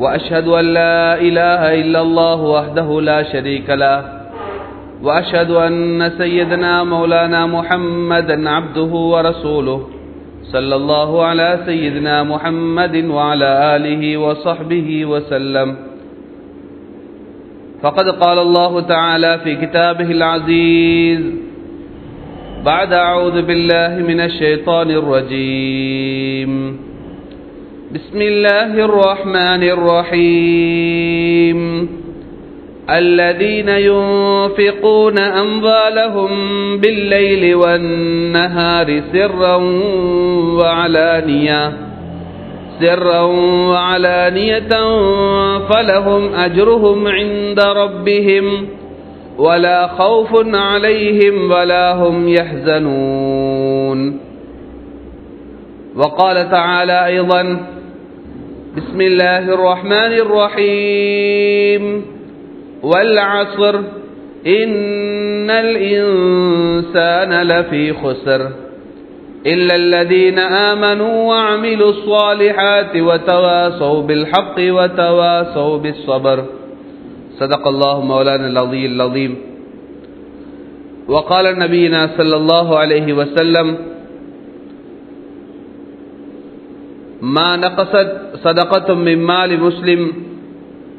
وأشهد أن لا إله إلا الله وحده لا شريك له. وأشهد أن سيدنا مولانا محمدا عبده ورسوله. صلى الله على سيدنا محمد وعلى آله وصحبه وسلم. فقد قال الله تعالى في كتابه العزيز بعد أعوذ بالله من الشيطان الرجيم. بسم الله الرحمن الرحيم الذين ينفقون أموالهم بالليل والنهار سرا وعلانية سرا وعلانية فلهم أجرهم عند ربهم ولا خوف عليهم ولا هم يحزنون وقال تعالى أيضا بسم الله الرحمن الرحيم والعصر إن الإنسان لفي خسر إلا الذين آمنوا وعملوا الصالحات وتواصوا بالحق وتواصوا بالصبر صدق الله مولانا العظيم العظيم وقال نبينا صلى الله عليه وسلم ما نقصت صدقة من مال مسلم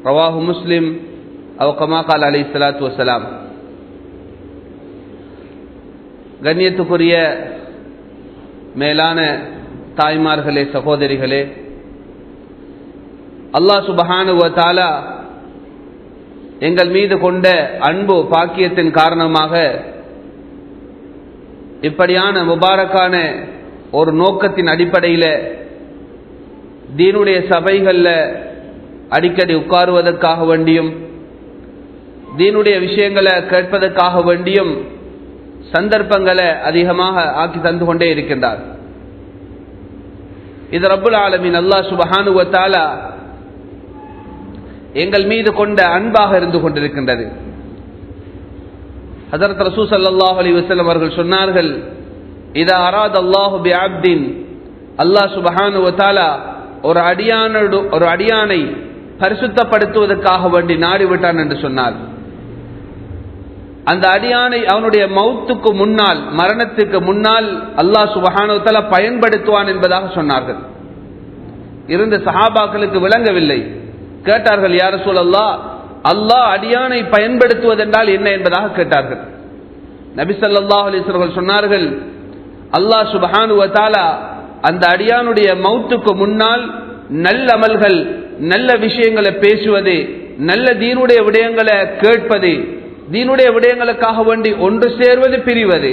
رواه مسلم أو كما قال عليه الصلاة والسلام கண்ணியத்துக்குரிய மேலான தாய்மார்களே சகோதரிகளே அல்லாஹ் சுபஹானுவத்தாலா எங்கள் மீது கொண்ட அன்பு பாக்கியத்தின் காரணமாக இப்படியான முபாரக்கான ஒரு நோக்கத்தின் அடிப்படையில் தீனுடைய சபைகளில் அடிக்கடி உட்காருவதற்காக வேண்டியும் தீனுடைய விஷயங்களை கேட்பதற்காக வேண்டியும் சந்தர்ப்பங்களை அதிகமாக ஆக்கி தந்து கொண்டே இருக்கின்றார். இது ரபுல் ஆலமின். அல்லா சுபஹானுவத்தாலா எங்கள் மீது கொண்ட அன்பாக இருந்து கொண்டிருக்கின்றது. ஹசரத் ரசூ சல்லாஹ் அலி வசலம் அவர்கள் சொன்னார்கள் இதா அராத் அல்லாஹு பி அப்தின் அல்லாஹ் சுபஹானுவத்தாலா ஒரு அடியானோடு ஒரு அடியானை பரிசுத்தப்படுத்துவதற்காக வேண்டி நாடிவிட்டான் என்று சொன்னார். அந்த அடியானை அவனுடைய மௌத்துக்கு முன்னால் மரணத்துக்கு முன்னால் அல்லாஹ் சுபஹானுவத்தால பயன்படுத்துவான் என்பதாக சொன்னார்கள். இருந்த சஹாபாக்களுக்கு விளங்கவில்லை. கேட்டார்கள் யார சொல்லல்லா அல்லாஹ் அடியானை பயன்படுத்துவதென்றால் என்ன என்பதாக கேட்டார்கள். நபிசல்லாஹ் அலிஸ்வர்கள் சொன்னார்கள் அல்லாஹ் சுபஹானுவத்தாலா அந்த அடியானுடைய மௌத்துக்கு முன்னால் நல்ல அமல்கள் நல்ல விஷயங்களை பேசுவது நல்ல தீனுடைய விடயங்களை கேட்பது தீனுடைய விடயங்களுக்காக வேண்டி ஒன்று சேர்வது பிரிவது.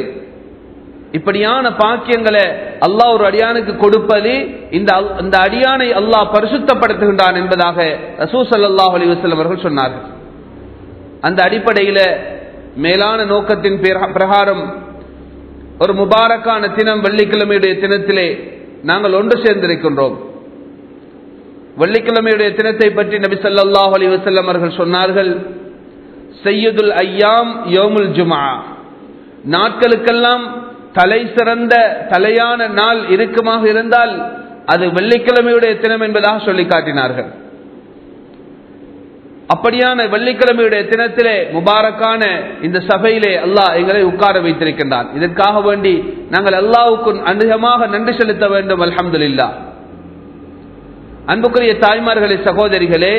இப்படியான பாக்கியங்களை அல்லாஹ் ஒரு அடியானுக்கு கொடுப்பது இந்த இந்த அடியானை அல்லாஹ் பரிசுத்தப்படுத்துகின்றான் என்பதாக ரசூ சல்லாஹ் அலி வஸ்லம் அவர்கள் சொன்னார்கள். அந்த அடிப்படையில் மேலான நோக்கத்தின் பிரகாரம் ஒரு முபாரக்கான தினம் வெள்ளிக்கிழமையுடைய தினத்திலே நாங்கள் ஒன்று சேர்ந்திருக்கின்றோம். வெள்ளிக்கிழமையுடைய தினத்தை பற்றி நபி சல்லாஹ் அலி வசல்லம் அவர்கள் சொன்னார்கள் செய்யுதுல் ஐயாம் யோமுல் ஜுமா நாட்களுக்கெல்லாம் தலை சிறந்த தலையான நாள் இருக்குமாக இருந்தால் அது வெள்ளிக்கிழமையுடைய தினம் என்பதாக சொல்லி காட்டினார்கள். அப்படியான வெள்ளிக்கிழமையுடைய தினத்திலே முபாரக்கான இந்த சபையிலே அல்லாஹ் எங்களை உட்கார வைத்திருக்கின்றான். இதற்காக வேண்டி நாங்கள் அல்லாவுக்கும் அதிகமாக நன்றி செலுத்த வேண்டும் அலமதுல்லா அன்புக்குரிய தாய்மார்களே சகோதரிகளே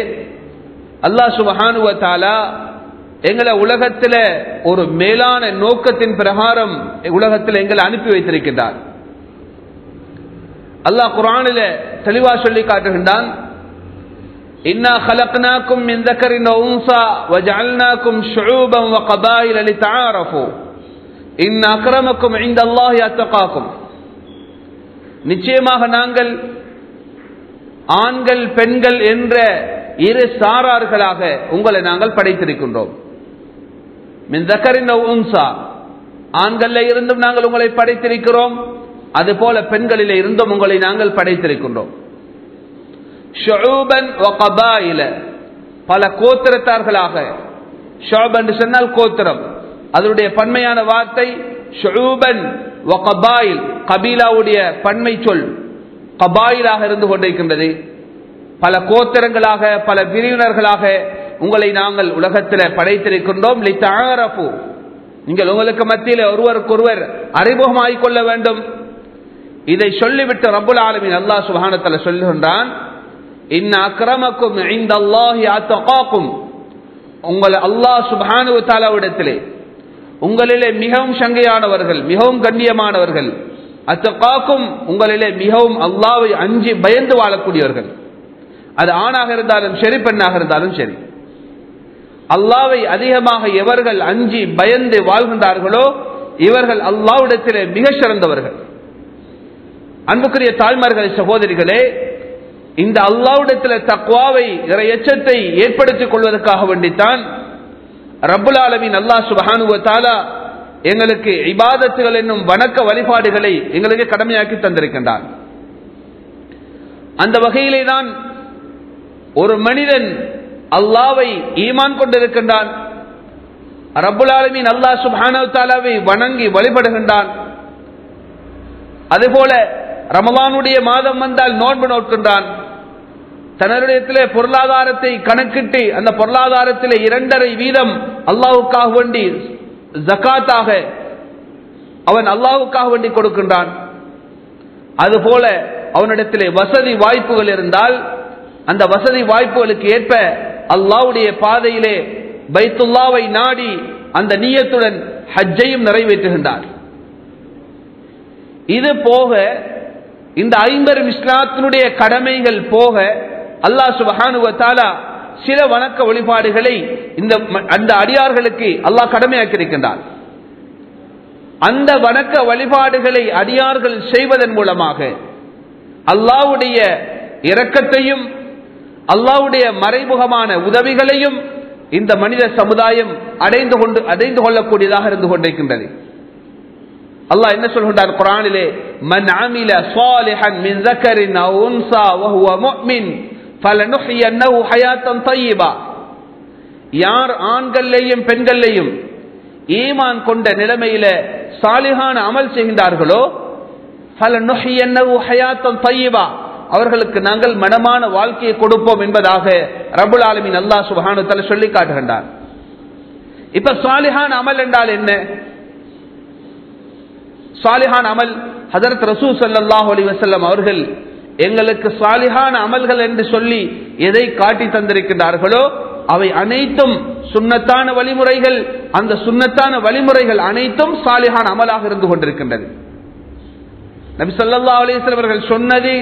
அல்லாஹ் சுபஹானுவத்தாலா எங்களை உலகத்துல ஒரு மேலான நோக்கத்தின் பிரகாரம் உலகத்தில் எங்களை அனுப்பி வைத்திருக்கின்றார். அல்லாஹ் குரானில தெளிவா சொல்லி காட்டுகின்றான் إنا خلقناكم من ذكر وأنثى وجعلناكم شعوبا وقبائل لتعارفوا إن أكرمكم عند الله أتقاكم நிச்சயமாக நாங்கள் ஆண்கள் பெண்கள் என்ற இரு சாரார்களாக உங்களை நாங்கள் படைத்திருக்கின்றோம் மின் தக்கரின் உன்சா ஆண்கள்ல இருந்தும் நாங்கள் உங்களை படைத்திருக்கிறோம் அதுபோல பெண்களிலே இருந்தும் உங்களை நாங்கள் படைத்திருக்கின்றோம் ஷுஊபன் வ கபாயில பல கோத்திரத்தார்களாக. ஷுஅப் என்று சொன்னால் கோத்திரம். அதனுடைய பன்மையான வார்த்தை ஷுஊபன் கபீலாவுடைய பன்மை சொல் கபாயிலாக இருந்து கொண்டிருக்கின்றது. பல கோத்திரங்களாக பல பிரிவினர்களாக உங்களை நாங்கள் உலகத்தில் படைத்திருக்கின்றோம். லித்தாரஃபு நீங்கள் உங்களுக்கு மத்தியில் ஒருவருக்கொருவர் அறிமுகமாகிக் கொள்ள வேண்டும். இதை சொல்லிவிட்டு ரபுல் ஆலமின் அல்லா சுபானத்தில் சொல்லுகின்றான் இன்ன அக்கிரமக்கும் இந்த அல்லாஹி அத்தகாக்கும் உங்கள் அல்லாஹ் சுபானு தாலாவிடத்திலே உங்களிலே மிகவும் சங்கையானவர்கள் மிகவும் கண்ணியமானவர்கள் அத்தகாக்கும் உங்களிலே மிகவும் அல்லாவை அஞ்சி பயந்து வாழக்கூடியவர்கள். அது ஆணாக இருந்தாலும் சரி பெண்ணாக இருந்தாலும் சரி. அல்லாவை அதிகமாக எவர்கள் அஞ்சி பயந்து வாழ்கின்றார்களோ இவர்கள் அல்லாவிடத்திலே மிக சிறந்தவர்கள். அன்புக்குரிய தாய்மார்களை சகோதரிகளே இந்த அல்லாவிடத்தில் தக்வாவை எச்சத்தை ஏற்படுத்திக் கொள்வதற்காக வேண்டித்தான் ரப்புல் ஆலமின் அல்லாஹ் சுபஹானுவ எங்களுக்கு இபாதத்துகள் என்னும் வணக்க வழிபாடுகளை எங்களுக்கு கடமையாக்கி தந்திருக்கின்றான் அந்த வகையிலே தான் ஒரு மனிதன் அல்லாவை ஈமான் கொண்டிருக்கின்றான். ரப்புல் ஆலமின் அல்லாஹ் சுபானு வணங்கி வழிபடுகின்றான். அதுபோல ரமலானுடைய மாதம் வந்தால் நோன்பு நோக்கின்றான். தன்னுடையத்திலே பொருளாதாரத்தை கணக்கிட்டு அந்த பொருளாதாரத்திலே இரண்டரை வீதம் அல்லாவுக்காக வேண்டி ஜக்காத்தாக அவன் அல்லாவுக்காக வேண்டி கொடுக்கின்றான். அதுபோல அவனிடத்திலே வசதி வாய்ப்புகள் இருந்தால் அந்த வசதி வாய்ப்புகளுக்கு ஏற்ப அல்லாவுடைய பாதையிலே பைத்துல்லாவை நாடி அந்த நீயத்துடன் ஹஜ்ஜையும் நிறைவேற்றுகின்றார் இது போக இந்த ஐம்பெரும் இஸ்லாத்தினுடைய கடமைகள் போக அல்லா சுபஹானுவத்தாலா சில வணக்க வழிபாடுகளை இந்த அந்த அடியார்களுக்கு அல்லாஹ் கடமையாக்கியிருக்கின்றார் அந்த வணக்க வழிபாடுகளை அடியார்கள் செய்வதன் மூலமாக அல்லாவுடைய இரக்கத்தையும் அல்லாவுடைய மறைமுகமான உதவிகளையும் இந்த மனித சமுதாயம் அடைந்து கொண்டு அடைந்து கொள்ளக்கூடியதாக இருந்து கொண்டிருக்கின்றது. அல்லாஹ் என்ன சொல்கின்றார் குரானிலே? மன் அமில சாலிஹன் மின் ஜக்கரின் உன்சா வஹுவ யார் ஆண்கள்லையும் பெண்கள்லையும் ஈமான் கொண்ட நிலைமையில சாலிகான அமல் செய்கின்றார்களோ அவர்களுக்கு நாங்கள் மனமான வாழ்க்கையை கொடுப்போம் என்பதாக ரபுல் ஆலமின் அல்லா சுபானு தலை சொல்லி காட்டுகின்றார். இப்ப சாலிஹான் அமல் என்றால் என்ன? சுவாலிஹான் அமல் ஹதரத் ரசூ சல்லாஹ் அலி வசல்லம் அவர்கள் எங்களுக்கு சாலிஹான் அமல்கள் என்று சொல்லி எதை காட்டி தந்திருக்கின்றார்களோ அவை அனைத்தும் சுண்ணத்தான வழிமுறைகள். அந்த சுண்ணத்தான வழிமுறைகள் அனைத்தும் சாலிஹான் அமலாக இருந்து கொண்டிருக்கின்றது. நபி சொல்லா அலிஸ்லம் சொன்னது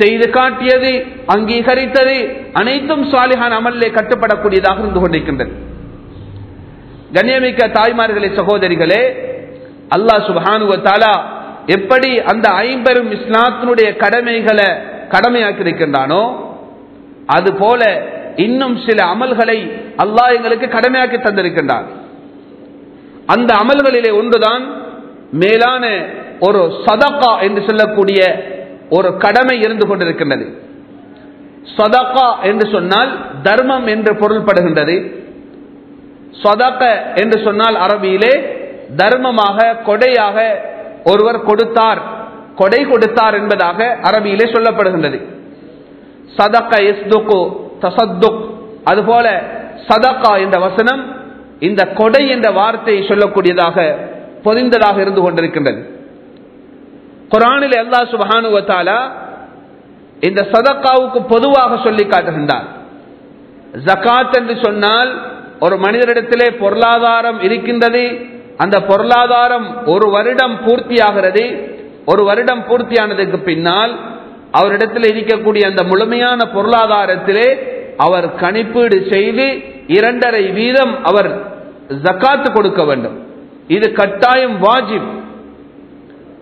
செய்து காட்டியது அங்கீகரித்தது அனைத்தும் சாலிகான அமலிலே கட்டுப்படக்கூடியதாக இருந்து கொண்டிருக்கின்றது. கண்ணியமிக்க தாய்மார்களே சகோதரிகளே அல்லாஹ் சுபானுவ தாலா எப்படி அந்த ஐம்பெரும் இஸ்லாத்தினுடைய கடமைகளை கடமையாக்கியிருக்கின்றானோ அது போல இன்னும் சில அமல்களை அல்லாஹ் எங்களுக்கு கடமையாக்கி தந்திருக்கின்றான். அந்த அமல்களிலே ஒன்றுதான் மேலான ஒரு சதக்கா என்று சொல்லக்கூடிய ஒரு கடமை இருந்து கொண்டிருக்கின்றது. சதக்கா என்று சொன்னால் தர்மம் என்று பொருள்படுகின்றது. சதக்க என்று சொன்னால் அரபியிலே தர்மமாக கொடையாக ஒருவர் கொடுத்தார் கொடை கொடுத்தார் என்பதாக அரபியிலே சொல்லப்படுகின்றது. சதக்க எஸ்துக்கு தசத்துக். அதுபோல சதக்கா என்ற வசனம் இந்த கொடை என்ற வார்த்தையை சொல்லக்கூடியதாக பொதிந்ததாக இருந்து கொண்டிருக்கின்றது. குரானில் அல்லா சுபஹானுவத்தாலா இந்த சதக்காவுக்கு பொதுவாக சொல்லி காட்டுகின்றார். ஜக்காத் என்று சொன்னால் ஒரு மனிதரிடத்திலே பொருளாதாரம் இருக்கின்றது அந்த பொருளாதாரம் ஒரு வருடம் பூர்த்தியாகிறது. ஒரு வருடம் பூர்த்தியானதுக்கு பின்னால் அவரிடத்தில் இருக்கக்கூடிய அந்த முழுமையான பொருளாதாரத்திலே அவர் கணிப்பீடு செய்து இரண்டரை வீதம் அவர் ஜக்காத்து கொடுக்க வேண்டும். இது கட்டாயம் வாஜிப்.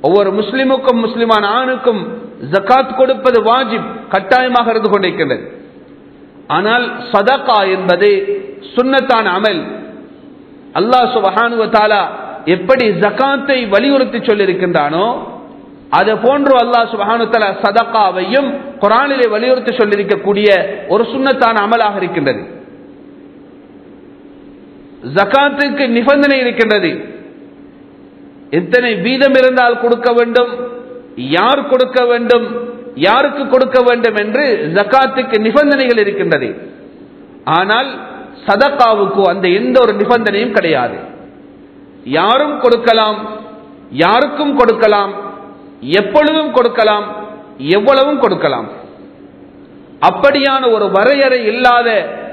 ஒவ்வொரு முஸ்லிமுக்கும் முஸ்லிமான ஆணுக்கும் ஜக்காத் கொடுப்பது வாஜிப். கட்டாயமாக இருந்து கொண்டிருக்கின்றது. ஆனால் சதகா என்பது சுண்ணத்தான அமல். அல்லாஹ் சுபஹானுவத்தாலா எப்படி ஜகாத்தை வலியுறுத்தி சொல்லியிருக்கின்றானோ அது போன்று அல்லாஹ் சுபஹானுத்தல சதக்காவையும் சதகாவையும் குரானிலே வலியுறுத்தி சொல்லியிருக்கக்கூடிய ஒரு சுண்ணத்தான அமலாக இருக்கின்றது. ஜகாத்துக்கு நிபந்தனை இருக்கின்றது. எத்தனை வீதம் இருந்தால் கொடுக்க வேண்டும் யார் கொடுக்க வேண்டும் யாருக்கு கொடுக்க வேண்டும் என்று ஜக்காத்துக்கு நிபந்தனைகள் இருக்கின்றது. ஆனால் சதக்காவுக்கு அந்த எந்த ஒரு நிபந்தனையும் கிடையாது யாரும் கொடுக்கலாம் யாருக்கும் கொடுக்கலாம் எப்பொழுதும் கொடுக்கலாம் எவ்வளவும் கொடுக்கலாம் அப்படியான ஒரு வரையறை இல்லாத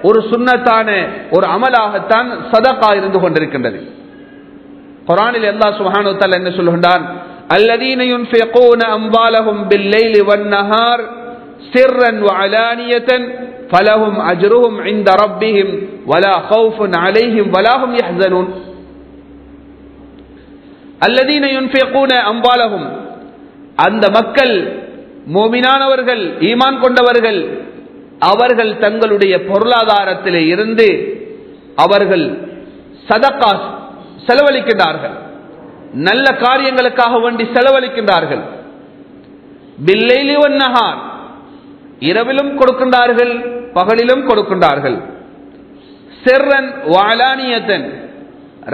ஒரு சுண்ணத்தான ஒரு அமலாகத்தான் சதக்கா இருந்து கொண்டிருக்கின்றது குரானில் எல்லா சுஹானு தஆலா என்ன சொல்கின்றான் الذين ينفقون أموالهم بالليل والنهار سرا وعلانية பலவும் அஜ்ருஹும் இந்த ரப்பிஹிம் வலா ஹவுஃபுன் அலைஹிம் வலாஹும் யஹ்சனூன் அல்லதீன யுன்ஃபிகூன அம்பாலஹும் அந்த மக்கள் மோமினானவர்கள் ஈமான் கொண்டவர்கள் அவர்கள் தங்களுடைய பொருளாதாரத்தில் இருந்து அவர்கள் சதக்கா செலவழிக்கின்றார்கள். நல்ல காரியங்களுக்காக வேண்டி செலவழிக்கின்றார்கள். பில்லைலி இரவிலும் கொடுக்கின்றார்கள் பகலிலும் கொடுக்கின்றார்கள். செர்ரன் வாலானியத்தன்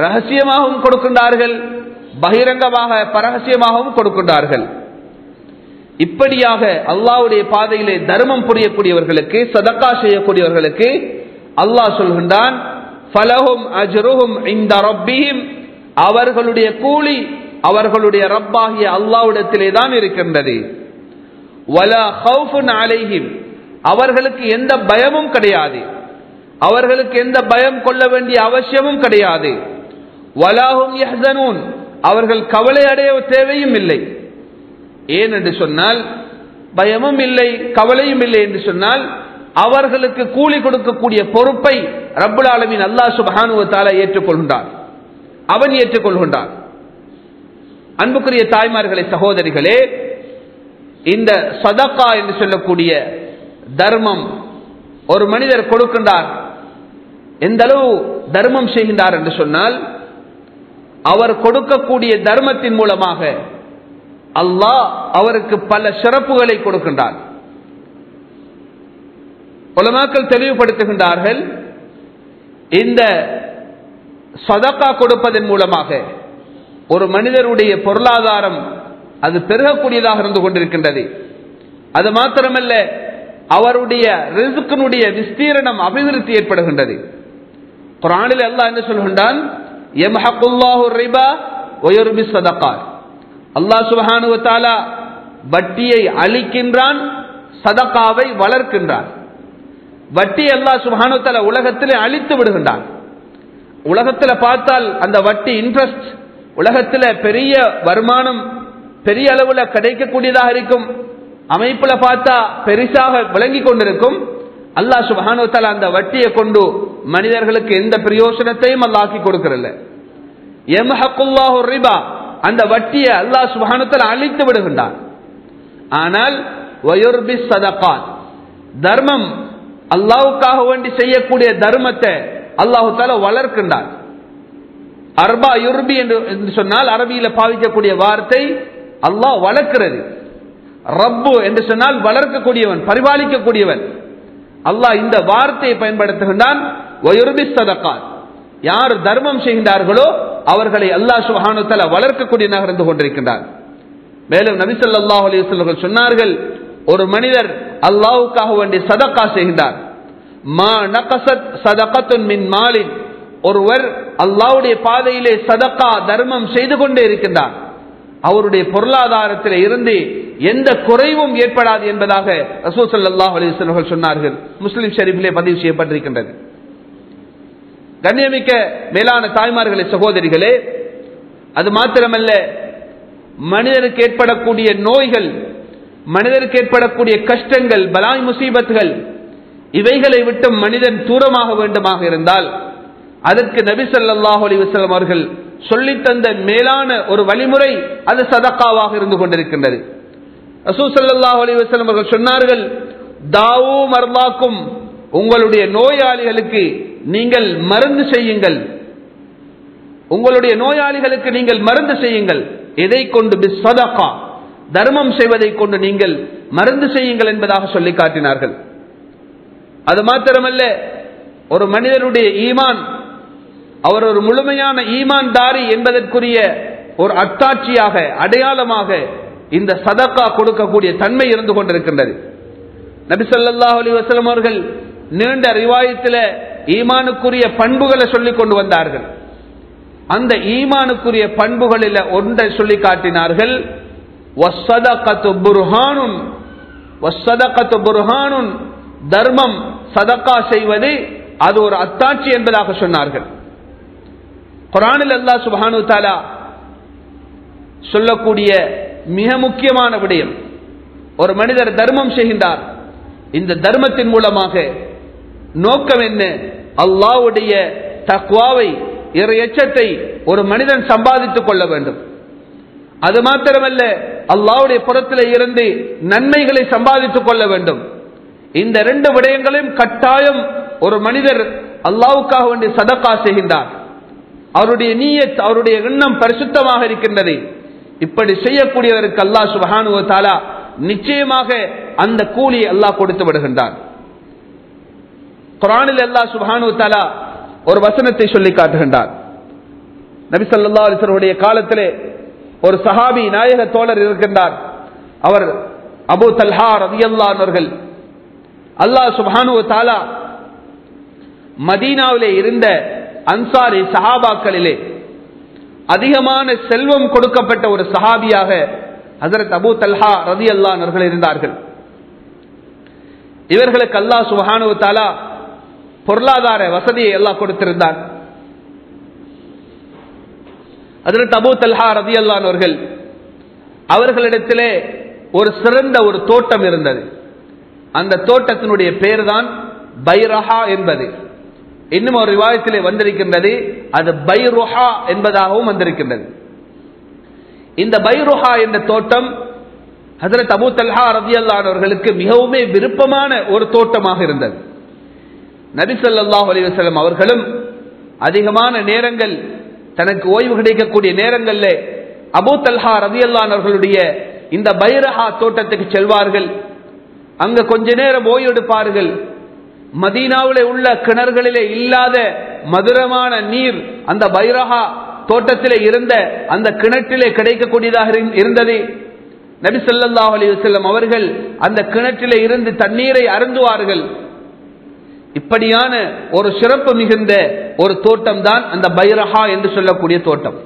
ரகசியமாகவும் கொடுக்கின்றார்கள். பகிரங்கமாக பரகசியமாகவும் கொடுக்கின்றார்கள். இப்படியாக அல்லாவுடைய பாதையிலே தர்மம் புரியக்கூடியவர்களுக்கு சதக்கா செய்யக்கூடியவர்களுக்கு அல்லாஹ் சொல்கின்றான் அவர்களுடைய கூலி அவர்களுடைய ரப்பாகிய அல்லாவிடத்திலே தான் இருக்கின்றது. வலா அவர்களுக்கு எந்த பயமும் கிடையாது. அவர்களுக்கு எந்த பயம் கொள்ள வேண்டிய அவசியமும் கிடையாது. வலாகும் அவர்கள் கவலை அடைய தேவையும் இல்லை. ஏன் என்று சொன்னால் பயமும் இல்லை கவலையும் இல்லை என்று சொன்னால் அவர்களுக்கு கூலி கொடுக்கக்கூடிய பொறுப்பை ரப்புல் ஆலமின் அல்லா சுபஹானுவத்தால ஏற்றுக்கொள்கின்றான் அவன் ஏற்றுக்கொள்கின்றான். அன்புக்குரிய தாய்மார்களே சகோதரிகளே இந்த சதக்கா என்று சொல்லக்கூடிய தர்மம். ஒரு மனிதர் கொடுக்கின்றார். எந்த அளவு தர்மம் செய்கின்றார் என்று சொன்னால் அவர் கொடுக்கக்கூடிய தர்மத்தின் மூலமாக அல்லாஹ் அவருக்கு பல சிறப்புகளை கொடுக்கின்றார். உலமாக்கள் தெளிவுபடுத்துகின்றார்கள் இந்த சதக்கா கொடுப்பதன் மூலமாக ஒரு மனிதருடைய பொருளாதாரம் அது பெருகக்கூடியதாக இருந்து கொண்டிருக்கின்றது. அது மாத்திரமல்ல அவருடைய ரிசுக்கினுடைய விஸ்தீரணம் அபிவிருத்தி ஏற்படுகின்றது. குரானில் அல்லாஹ் என்ன சொல்கின்றான்? அல்லாஹ் சுபஹானு தாலா வட்டியை அழிக்கின்றான் சதக்காவை வளர்க்கின்றான். வட்டி அல்லாஹ் சுபஹானு தாலா உலகத்திலே அழித்து விடுகின்றான். உலகத்தில் பார்த்தால் அந்த வட்டி இன்ட்ரெஸ்ட் உலகத்தில் பெரிய வருமானம் பெரிய அளவில் கிடைக்கக்கூடியதாக இருக்கும். அமைப்புல பார்த்தா பெரிசாக விளங்கி கொண்டிருக்கும். அல்லாஹ் சுபானுவத்தால் அந்த வட்டியை கொண்டு மனிதர்களுக்கு எந்த பிரயோசனத்தையும் அல்லாக்கி கொடுக்கறதில்ல ரிபா. அந்த வட்டியை அல்லாஹ் சுபஹானத்தில் அழித்து விடுகின்றான். ஆனால் தர்மம் அல்லாவுக்காக வேண்டி செய்யக்கூடிய தர்மத்தை அல்லாஹு தால வளர்க்கின்றான். அர்பா யுர்பி என்று சொன்னால் அரபியில பாவிக்கக்கூடிய வார்த்தை அல்லாஹ் வளர்க்கிறது. ரப்பு என்று சொன்னால் வளர்க்கக்கூடியவன் பரிபாலிக்கக்கூடியவன். அல்லாஹ் இந்த வார்த்தையை பயன்படுத்துகின்றான் யார் தர்மம் செய்கின்றார்களோ அவர்களை அல்லாஹ் சுபானுத்தல வளர்க்கக்கூடியனாக இருந்து கொண்டிருக்கின்றார் மேலும் நபிசல்லாஹ் அலிவர்கள் சொன்னார்கள் ஒரு மனிதர் அல்லாவுக்காக வேண்டி சதக்கா செய்கின்றார். மா நகசத் சதகத்துன் மின் மாலின். ஒருவர் அல்லாவுடைய பாதையிலே சதக்கா தர்மம் செய்து கொண்டே இருக்கின்றார் அவருடைய பொருளாதாரத்தில் இருந்து எந்த குறைவும் ஏற்படாது என்பதாக ரசூ சல்லாஹ் அலிஸ்வர்கள் சொன்னார்கள். முஸ்லிம் ஷெரீஃபிலே பதிவு செய்யப்பட்டிருக்கின்றது. கண்ணியமிக்க மேலான தாய்மார்களே சகோதரிகளே அது மாத்திரமல்ல மனிதனுக்கு ஏற்படக்கூடிய நோய்கள் மனிதனுக்கு ஏற்படக்கூடிய கஷ்டங்கள் பலாய் முசீபத்துகள் இவைகளை விட்டு மனிதன் தூரமாக வேண்டுமாக இருந்தால் அதற்கு நபி சல்லாஹ் அலி வசலம் அவர்கள் சொல்லித்தந்த மேலான ஒரு வழிமுறை அது சதக்காவாக இருந்து கொண்டிருக்கின்றது. ரசூசல்லாஹ் அலி அவர்கள் சொன்னார்கள் தாவோ மர்லாக்கும் உங்களுடைய நோயாளிகளுக்கு நீங்கள் மருந்து செய்யுங்கள். உங்களுடைய நோயாளிகளுக்கு நீங்கள் மருந்து செய்யுங்கள். எதை கொண்டு சதகா தர்மம் செய்வதை கொண்டு நீங்கள் மருந்து செய்யுங்கள் என்பதாக சொல்லி காட்டினார்கள். அது மாத்திரமல்ல ஒரு மனிதனுடைய ஈமான் அவர் ஒரு முழுமையான ஈமான் தாரி என்பதற்குரிய ஒரு அத்தாட்சியாக அடையாளமாக இந்த சதக்கா கொடுக்கக்கூடிய தன்மை இருந்து கொண்டிருக்கின்றது. நபிசல்லா அலி வசலம் அவர்கள் நீண்ட ரிவாயத்தில் ஈமானுக்குரிய பண்புகளை சொல்லிக் கொண்டு வந்தார்கள். அந்த ஈமானுக்குரிய பண்புகளில் ஒன்றை சொல்லி காட்டினார்கள் தர்மம் சதக்கா செய்வது அது ஒரு அத்தாட்சி என்பதாக சொன்னார்கள். குரானில் அல்லா சுபானு தாலா சொல்லக்கூடிய மிக முக்கியமான விடயம். ஒரு மனிதர் தர்மம் செய்கின்றார். இந்த தர்மத்தின் மூலமாக நோக்கம் என்ன? அல்லாவுடைய தக்வாவை இறை எச்சத்தை ஒரு மனிதன் சம்பாதித்துக் கொள்ள வேண்டும். அது மாத்திரமல்ல அல்லாவுடைய புறத்தில் இருந்து நன்மைகளை சம்பாதித்துக் கொள்ள வேண்டும். இந்த ரெண்டு விடயங்களையும் கட்டாயம் ஒரு மனிதர் அல்லாவுக்காக வேண்டி சதக்கா செய்கின்றார். அவருடைய நீயத் அவருடைய எண்ணம் பரிசுத்தமாக இருக்கின்றது. இப்படி செய்யக்கூடியவருக்கு அல்லாஹ் சுபஹானு தாலா நிச்சயமாக அந்த கூலியை அல்லாஹ் கொடுத்து விடுகின்றான். குரானில் அல்லாஹ் சுபஹானு தாலா ஒரு வசனத்தை சொல்லி காட்டுகின்றார் நபி சொல்லா அலிசருடைய காலத்திலே ஒரு சஹாபி நாயக தோழர் இருக்கின்றார். அவர் அபு தல்ஹா ரதியல்லானவர்கள் அல்லாஹ் சுபஹானு தாலா மதீனாவிலே இருந்த அன்சாரி சஹாபாக்களிலே அதிகமான செல்வம் கொடுக்கப்பட்ட ஒரு சஹாபியாக ஹசரத் அபு தல்ஹா ரதி அல்லானவர்கள் இருந்தார்கள். இவர்களுக்கு அல்லாஹ் சுபஹானு தாலா பொருளாதார வசதியை எல்லாம் கொடுத்திருந்தார் அதற்கு அபு தல்ஹா ரதி அல்லானவர்கள் அவர்களிடத்திலே ஒரு சிறந்த ஒரு தோட்டம் இருந்தது. அந்த தோட்டத்தினுடைய பேர் தான் பைரஹா என்பது. இன்னும் ஒரு விவாதத்திலே வந்திருக்கின்றது. அது பைருஹா என்பதாகவும் வந்திருக்கின்றது. இந்த பைருஹா என்ற தோட்டம் ஹசரத் அபு தல்ஹா ரதி மிகவுமே விருப்பமான ஒரு தோட்டமாக இருந்தது. நபி அலிவசலம் அவர்களும் அதிகமான நேரங்கள் தனக்கு ஓய்வு கிடைக்கக்கூடிய நேரங்களில் அபு தல்ஹா ரதி இந்த பைரஹா தோட்டத்துக்கு செல்வார்கள். அங்க கொஞ்ச நேரம் ஓய்வெடுப்பார்கள். மதீனாவிலே உள்ள கிணறுகளிலே இல்லாத மதுரமான நீர் அந்த பைரஹா தோட்டத்திலே இருந்த அந்த கிணற்றிலே கிடைக்கக்கூடியதாக இருந்தது. நபி சொல்லாஹ் அலி வல்லம் அவர்கள் அந்த கிணற்றிலே இருந்து தண்ணீரை அருந்துவார்கள். இப்படியான ஒரு சிறப்பு மிகுந்த ஒரு தோட்டம் தான் அந்த பைரஹா என்று சொல்லக்கூடிய தோட்டம்.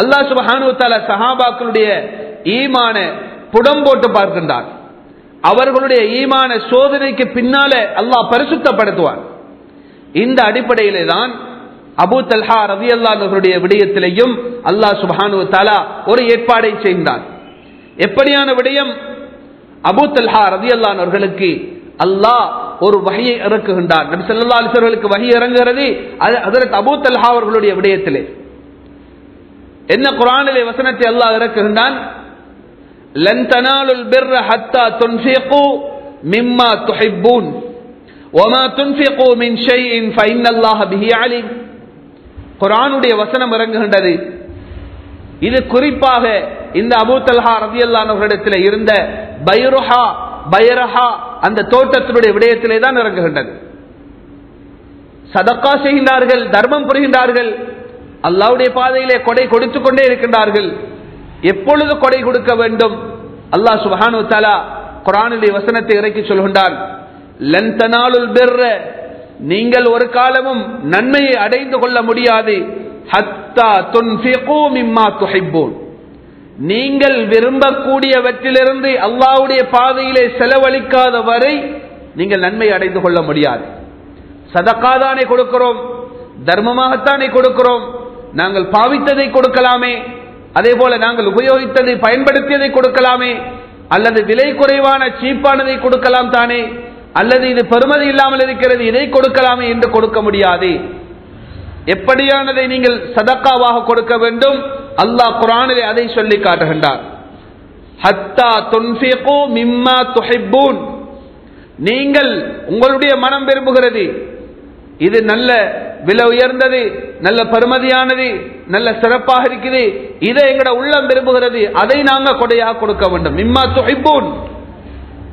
அல்லாஹ் சுபஹானு தாலா சஹாபாக்களுடைய ஈமான புடம் போட்டு பார்க்கின்றார். அவர்களுடைய ஈமான சோதனைக்கு பின்னாலே அல்லாஹ் பரிசுத்தப்படுத்துவார் இந்த அடிப்படையிலே தான் அபு தல்ஹா ரவி அல்லாஹருடைய விடயத்திலையும் அல்லாஹ் சுபானு தாலா ஒரு ஏற்பாடை செய்தான். எப்படியான விடயம்? அபு தல்ஹா ரவி அல்லானவர்களுக்கு அல்லாஹ் ஒரு வகையை இறக்குகின்றார் நபி சொல்லா அலிசர்களுக்கு வகை இறங்குகிறது அதற்கு அபு தல்ஹா அவர்களுடைய விடயத்திலே. என்ன குரானிலே வசனத்தை அல்லாஹ் இறக்குகின்றான்? لن تنالوا البر حتى تنفقوا مما تحبون وما تنفقوا من شيء فإن الله به عليم குரானுடைய வசனம் இறங்குகின்றது இது குறிப்பாக இந்த அபு தல்ஹா ரதி அல்லானவர்களிடத்தில் இருந்த பைருஹா பைரஹா அந்த தோட்டத்தினுடைய விடயத்திலே தான் இறங்குகின்றது சதக்கா செய்கின்றார்கள் தர்மம் புரிகின்றார்கள் அல்லாவுடைய பாதையிலே கொடை கொடுத்துக் கொண்டே இருக்கின்றார்கள் எப்பொழுது கொடை கொடுக்க வேண்டும்? அல்லாஹ் சுபஹானு தாலா குரானுடைய வசனத்தை இறக்கி சொல்கின்றான். நீங்கள் ஒரு காலமும் நன்மையை அடைந்து கொள்ள முடியாது. நீங்கள் விரும்பக்கூடியவற்றிலிருந்து அல்லாவுடைய பாதையிலே செலவழிக்காத வரை நீங்கள் நன்மை அடைந்து கொள்ள முடியாது. சதக்காதானே கொடுக்கிறோம். தர்மமாகத்தானே கொடுக்கிறோம். நாங்கள் பாவித்ததை கொடுக்கலாமே. அதே போல நாங்கள் உபயோகித்ததை பயன்படுத்தியதை கொடுக்கலாமே. அல்லது விலை குறைவான சீப்பானதை கொடுக்கலாம் தானே. அல்லது இது பெருமதி இல்லாமல் இருக்கிறது இதை கொடுக்கலாமே என்று கொடுக்க முடியாது. எப்படியானதை நீங்கள் சதக்காவாக கொடுக்க வேண்டும்? அல்லாஹ் குரானிலே அதை சொல்லி காட்டுகின்றார். ஹத்தா துன்ஃபிகு மிம்மா துஹிப்பூன். நீங்கள் உங்களுடைய மனம் விரும்புகிறது. இது நல்ல விலை உயர்ந்தது நல்ல பெருமதியானது நல்ல சிறப்பாக இருக்குது. இதை எங்கட உள்ளம் விரும்புகிறது. அதை நாங்க கொடையாக கொடுக்க வேண்டும். இம்மா துஹிப்பூன்.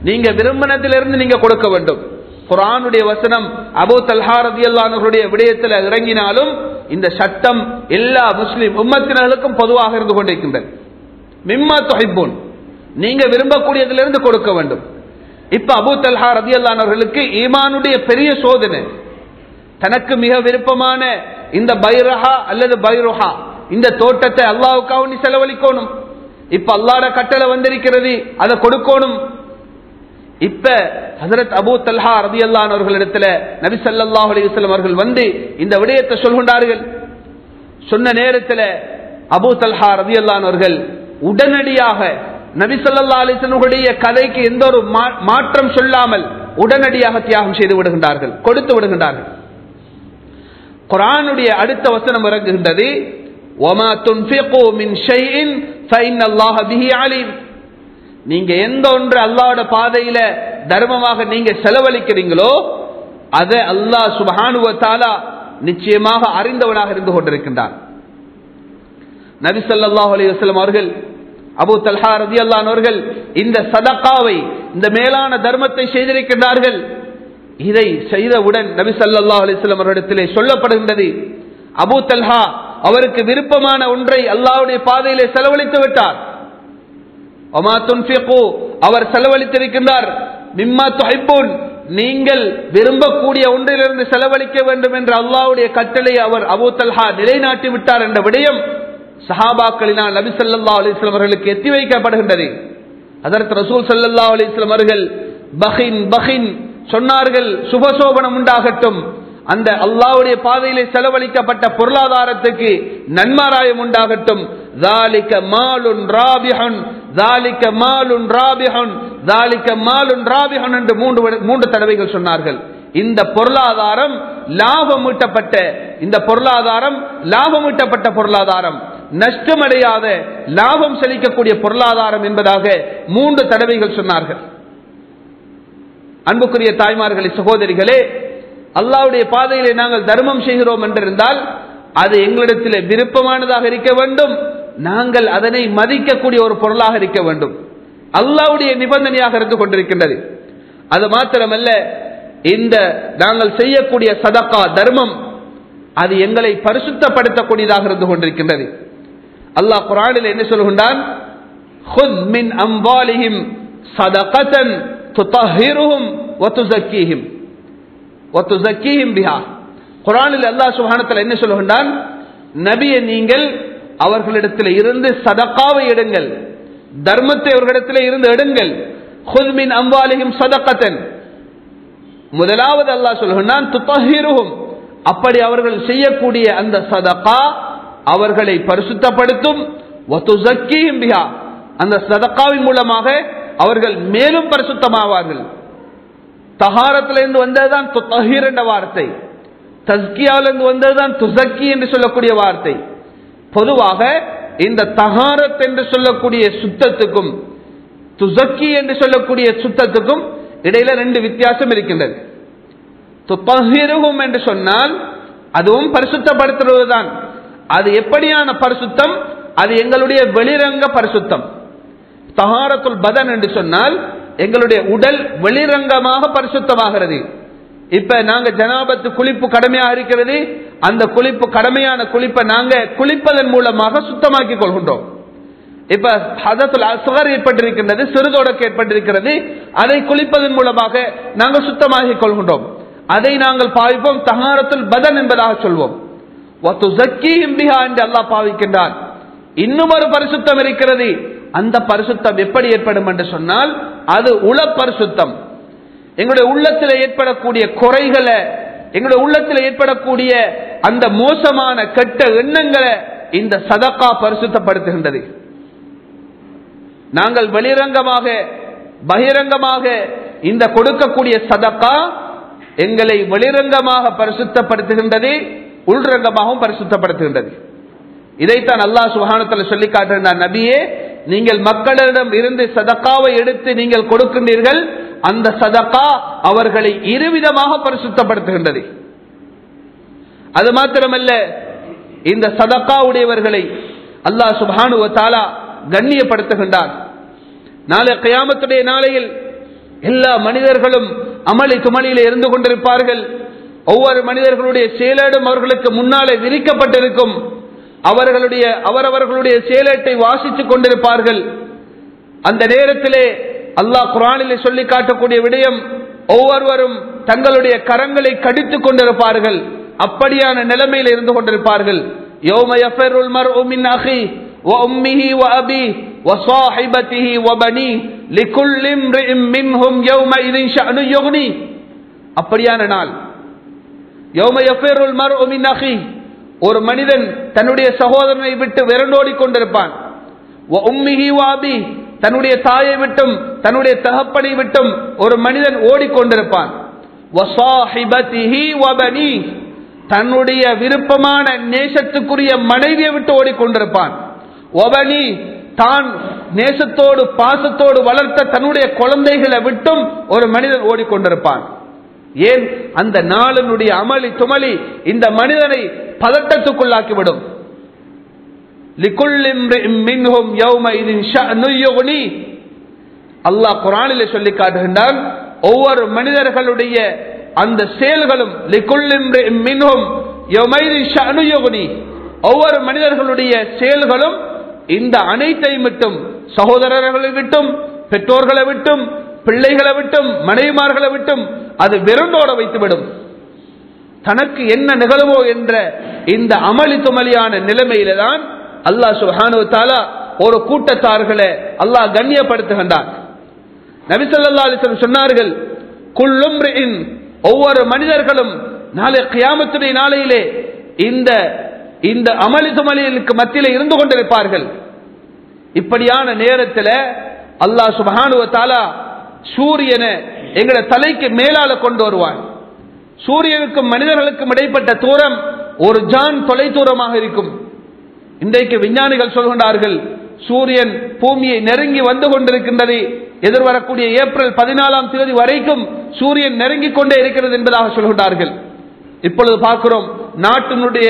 நீங்க விரும்பினத்திலிருந்து நீங்க கொடுக்க வேண்டும். குரானுடைய வசனம் அபு தல்ஹாரதி அல்லானுடைய விடயத்தில் இறங்கினாலும் இந்த சட்டம் எல்லா முஸ்லிம் உம்மத்தினர்களுக்கும் பொதுவாக இருந்து கொண்டிருக்கின்றது. மிம்மா தொகைப்போன் நீங்க விரும்பக்கூடியதிலிருந்து கொடுக்க வேண்டும். இப்ப அபு தல்ஹா ரதியல்லானவர்களுக்கு ஈமானுடைய பெரிய சோதனை. தனக்கு மிக விருப்பமான இந்த பைரஹா அல்லது பைருஹா இந்த தோட்டத்தை அல்லாவுக்காக நீ செலவழிக்கணும். இப்ப அல்லாட கட்டளை வந்திருக்கிறது அதை கொடுக்கணும். இப்ப ஹசரத் அபு தல்ஹா ரதி அல்லானவர்களிடத்துல நபி சல்லாஹ் அவர்கள் வந்து இந்த விடயத்தை சொல்கின்றார்கள். சொன்ன நேரத்தில் அபு தல்ஹா ரதி அல்லானவர்கள் உடனடியாக நபி சொல்லா அலிசனுடைய கதைக்கு எந்த ஒரு மாற்றம் சொல்லாமல் உடனடியாக தியாகம் செய்து விடுகின்றார்கள் கொடுத்து விடுகின்றார்கள். குரானுடைய அடுத்த வசனம் இறங்குகின்றது. ஒமா துன்ஃபிகு மின் அல்லாஹ் நீங்க எந்த ஒன்று அல்லாவோட பாதையில தர்மமாக நீங்க செலவழிக்கிறீங்களோ அதை அல்லாஹ் சுபானுவத்தாலா நிச்சயமாக அறிந்தவனாக இருந்து கொண்டிருக்கின்றான். நபி சொல்லாஹ் அலி வஸ்லம் அவர்கள் அபு தல்ஹா ரதி அவர்கள் இந்த சதக்காவை இந்த மேலான தர்மத்தை செய்திருக்கின்றார்கள். இதை செய்தவுடன் நபி சல்லா அலிஸ்லாம் அவரிடத்திலே சொல்லப்படுகின்றது. அபு தல்ஹா அவருக்கு விருப்பமான ஒன்றை அல்லாவுடைய பாதையிலே செலவழித்து விட்டார். அவர் செலவழித்திருக்கின்றார். மிம்மா நீங்கள் விரும்பக்கூடிய ஒன்றிலிருந்து செலவழிக்க வேண்டும் என்ற அல்லாவுடைய கட்டளை அவர் அபு தல்ஹா நிலைநாட்டி விட்டார் என்ற விடயம் சஹாபாக்களினால் நபி சல்லா அலிஸ்லாம் அவர்களுக்கு எத்தி வைக்கப்படுகின்றது. அதற்கு ரசூல் சல்லா அலிஸ்லாம் அவர்கள் பஹின் பஹின் சொன்னார்கள் சுபசோபனம் உண்டாகட்டும் அந்த அல்லாவுடைய பாதையிலே செலவழிக்கப்பட்ட பொருளாதாரத்துக்கு நன்மாராயம் உண்டாகட்டும் ذَلِكَ مَالٌ رَابِحٌ ذَلِكَ مَالٌ رَابِحٌ ذَلِكَ مَالٌ رَابِحٌ என்று மூன்று மூன்று தடவைகள் சொன்னார்கள் இந்த பொருளாதாரம் லாபம் ஈட்டப்பட்ட இந்த பொருளாதாரம் லாபம் ஈட்டப்பட்ட பொருளாதாரம் நஷ்டமடையாத லாபம் செழிக்கக்கூடிய பொருளாதாரம் என்பதாக மூன்று தடவைகள் சொன்னார்கள் அன்புக்குரிய தாய்மார்களே சகோதரிகளே அல்லாவுடைய பாதையிலே நாங்கள் தர்மம் செய்கிறோம் என்றிருந்தால் அது எங்களிடத்தில் விருப்பமானதாக இருக்க வேண்டும். நாங்கள் அதனை மதிக்கக்கூடிய ஒரு பொருளாக இருக்க வேண்டும். அல்லாவுடைய நிபந்தனையாக இருந்து கொண்டிருக்கின்றது. அது மாத்திரமல்ல இந்த நாங்கள் செய்யக்கூடிய சதக்கா தர்மம் அது எங்களை பரிசுத்தப்படுத்தக்கூடியதாக இருந்து கொண்டிருக்கின்றது. அல்லாஹ் குரானில் என்ன சொல்கின்றான்? துத்தஹிருஹும் வத்துசக்கீஹிம் வத்துசக்கீஹிம் பிஹா குரானில் அல்லாஹ் சுஹானத்தில் என்ன சொல்லுகின்றான் நபியை நீங்கள் அவர்களிடத்தில் இருந்து சதக்காவை எடுங்கள் தர்மத்தை அவர்களிடத்தில் இருந்து எடுங்கள் ஹுல்மின் அம்பாலிகும் சதக்கத்தன் முதலாவது அல்லாஹ் சொல்லுகின்றான் துத்தஹிருஹும் அப்படி அவர்கள் செய்யக்கூடிய அந்த சதக்கா அவர்களை பரிசுத்தப்படுத்தும் அந்த சதக்காவின் மூலமாக அவர்கள் மேலும் பரிசுத்தமாவார்கள். தகாரத்திலிருந்து வந்ததுதான் துத்தஹீர் என்ற வார்த்தை. தஸ்கியாவிலிருந்து வந்ததுதான் துசக்கி என்று சொல்லக்கூடிய வார்த்தை. பொதுவாக இந்த தகாரத் என்று சொல்லக்கூடிய சுத்தத்துக்கும் துசக்கி என்று சொல்லக்கூடிய சுத்தத்துக்கும் இடையில ரெண்டு வித்தியாசம் இருக்கின்றது. துப்பகிருகும் என்று சொன்னால் அதுவும் பரிசுத்தப்படுத்துவதுதான் அது எப்படியான பரிசுத்தம்? அது எங்களுடைய வெளிரங்க பரிசுத்தம். தகாரத்துல் பதன் என்று சொன்னால் எங்களுடைய உடல் வெளிரங்கமாக பரிசுத்தமாகிறது. இப்ப நாங்க ஜனாபத்து குளிப்பு கடமையாக இருக்கிறது அந்த குளிப்பு கடமையான குளிப்பை நாங்க குளிப்பதன் மூலமாக சுத்தமாக்கி கொள்கின்றோம். இப்ப ஹதத்துல் அசுகர் ஏற்பட்டிருக்கின்றது சிறுதோடக்கு ஏற்பட்டிருக்கிறது அதை குளிப்பதன் மூலமாக நாங்கள் சுத்தமாகி கொள்கின்றோம். அதை நாங்கள் பாவிப்போம் தகாரத்துல் பதன் என்பதாக சொல்வோம். என்று அல்லாஹ் பாவிக்கின்றான். இன்னும் ஒரு பரிசுத்தம் இருக்கிறது. அந்த பரிசுத்தம் எப்படி ஏற்படும் என்று சொன்னால் அது உள பரிசுத்தம் எங்களுடைய உள்ளத்தில் ஏற்படக்கூடிய குறைகளை எங்களுடைய உள்ளத்தில் ஏற்படக்கூடிய அந்த மோசமான கெட்ட எண்ணங்களை இந்த சதக்கா பரிசுத்தப்படுத்துகின்றது. நாங்கள் வெளிரங்கமாக பகிரங்கமாக இந்த கொடுக்கக்கூடிய சதக்கா எங்களை வெளிரங்கமாக பரிசுத்தப்படுத்துகின்றது உள்ரங்கமாகவும் பரிசுத்தப்படுத்துகின்றது. இதைத்தான் அல்லாஹ் சுகானத்தில் சொல்லி காட்டுகின்றார் நபியே நீங்கள் மக்களிடம் இருந்து சதக்காவை எடுத்து நீங்கள் கொடுக்கின்றீர்கள் அந்த சதக்கா அவர்களை இருவிதமாக பரிசுத்தப்படுத்துகின்றது. அது மாத்திரமல்ல இந்த சதக்கா உடையவர்களை அல்லாஹ் சுபானு தாலா கண்ணியப்படுத்துகின்றார். நாளை கயாமத்துடைய நாளையில் எல்லா மனிதர்களும் அமளி துமளியில இருந்து கொண்டிருப்பார்கள். ஒவ்வொரு மனிதர்களுடைய செயலேடும் அவர்களுக்கு முன்னாலே விரிக்கப்பட்டிருக்கும். அவர்களுடைய அவரவர்களுடைய செயலட்டை வாசித்துக் கொண்டிருப்பார்கள். அந்த நேரத்திலே அல்லாஹ் குரானில் சொல்லி காட்டக்கூடிய விடயம் ஒவ்வொருவரும் தங்களுடைய கரங்களை கடித்துக் கொண்டிருப்பார்கள். அப்படியான நிலைமையில் இருந்து கொண்டிருப்பார்கள். அப்படியான நாள். ஒரு மனிதன் தன்னுடைய சகோதரனை விட்டு விரண்டோடி கொண்டிருப்பான். உம்மிஹி வாபி தன்னுடைய தாயை விட்டும் தன்னுடைய தகப்பனை விட்டும் ஒரு மனிதன் ஓடிக்கொண்டிருப்பான் தன்னுடைய விருப்பமான நேசத்துக்குரிய மனைவியை விட்டு ஓடிக்கொண்டிருப்பான் ஒபனி தான் நேசத்தோடு பாசத்தோடு வளர்த்த தன்னுடைய குழந்தைகளை விட்டும் ஒரு மனிதன் ஓடிக்கொண்டிருப்பான் ஏன்? அந்த நாளினுடைய அமளி துமளி இந்த மனிதனை பதட்டத்துக்குள்ளாக்கிவிடும். அல்லாஹ் குரானிலே சொல்லி காட்டுகின்றான் ஒவ்வொரு மனிதர்களுடைய அந்த செயல்களும் ஒவ்வொரு மனிதர்களுடைய செயல்களும் இந்த அனைத்தையும் விட்டும் சகோதரர்களை விட்டும் பெற்றோர்களை விட்டும் பிள்ளைகளை விட்டும் மனைவிமார்களை விட்டும் அது வெறுண்டோட வைத்துவிடும். தனக்கு என்ன நிகழ்வோ என்ற இந்த அமளி துமலியான நிலைமையில தான் அல்லாஹ் சுஹானு தாலா ஒரு கூட்டத்தார்களை அல்லாஹ் கண்ணியப்படுத்துகின்றார் நபிசல்லா அலிஸ்லம் சொன்னார்கள் குள்ளும் ஒவ்வொரு மனிதர்களும் நாளை கியாமத்துடைய நாளையிலே இந்த இந்த அமளி துமலிகளுக்கு மத்தியில இருந்து கொண்டிருப்பார்கள். இப்படியான நேரத்தில் அல்லாஹ் சுபஹானுவ தாலா சூரியனை எங்களை தலைக்கு மேலால கொண்டு வருவான். சூரியனுக்கும் மனிதர்களுக்கும் இடைப்பட்ட தூரம் ஒரு ஜான் தொலைதூரமாக இருக்கும். இன்றைக்கு விஞ்ஞானிகள் சொல்கின்றார்கள் சூரியன் பூமியை நெருங்கி வந்து கொண்டிருக்கின்றது எதிர்வரக்கூடிய ஏப்ரல் பதினாலாம் தேதி வரைக்கும் சூரியன் நெருங்கிக் கொண்டே இருக்கிறது என்பதாக சொல்கின்றார்கள். இப்பொழுது பார்க்கிறோம் நாட்டினுடைய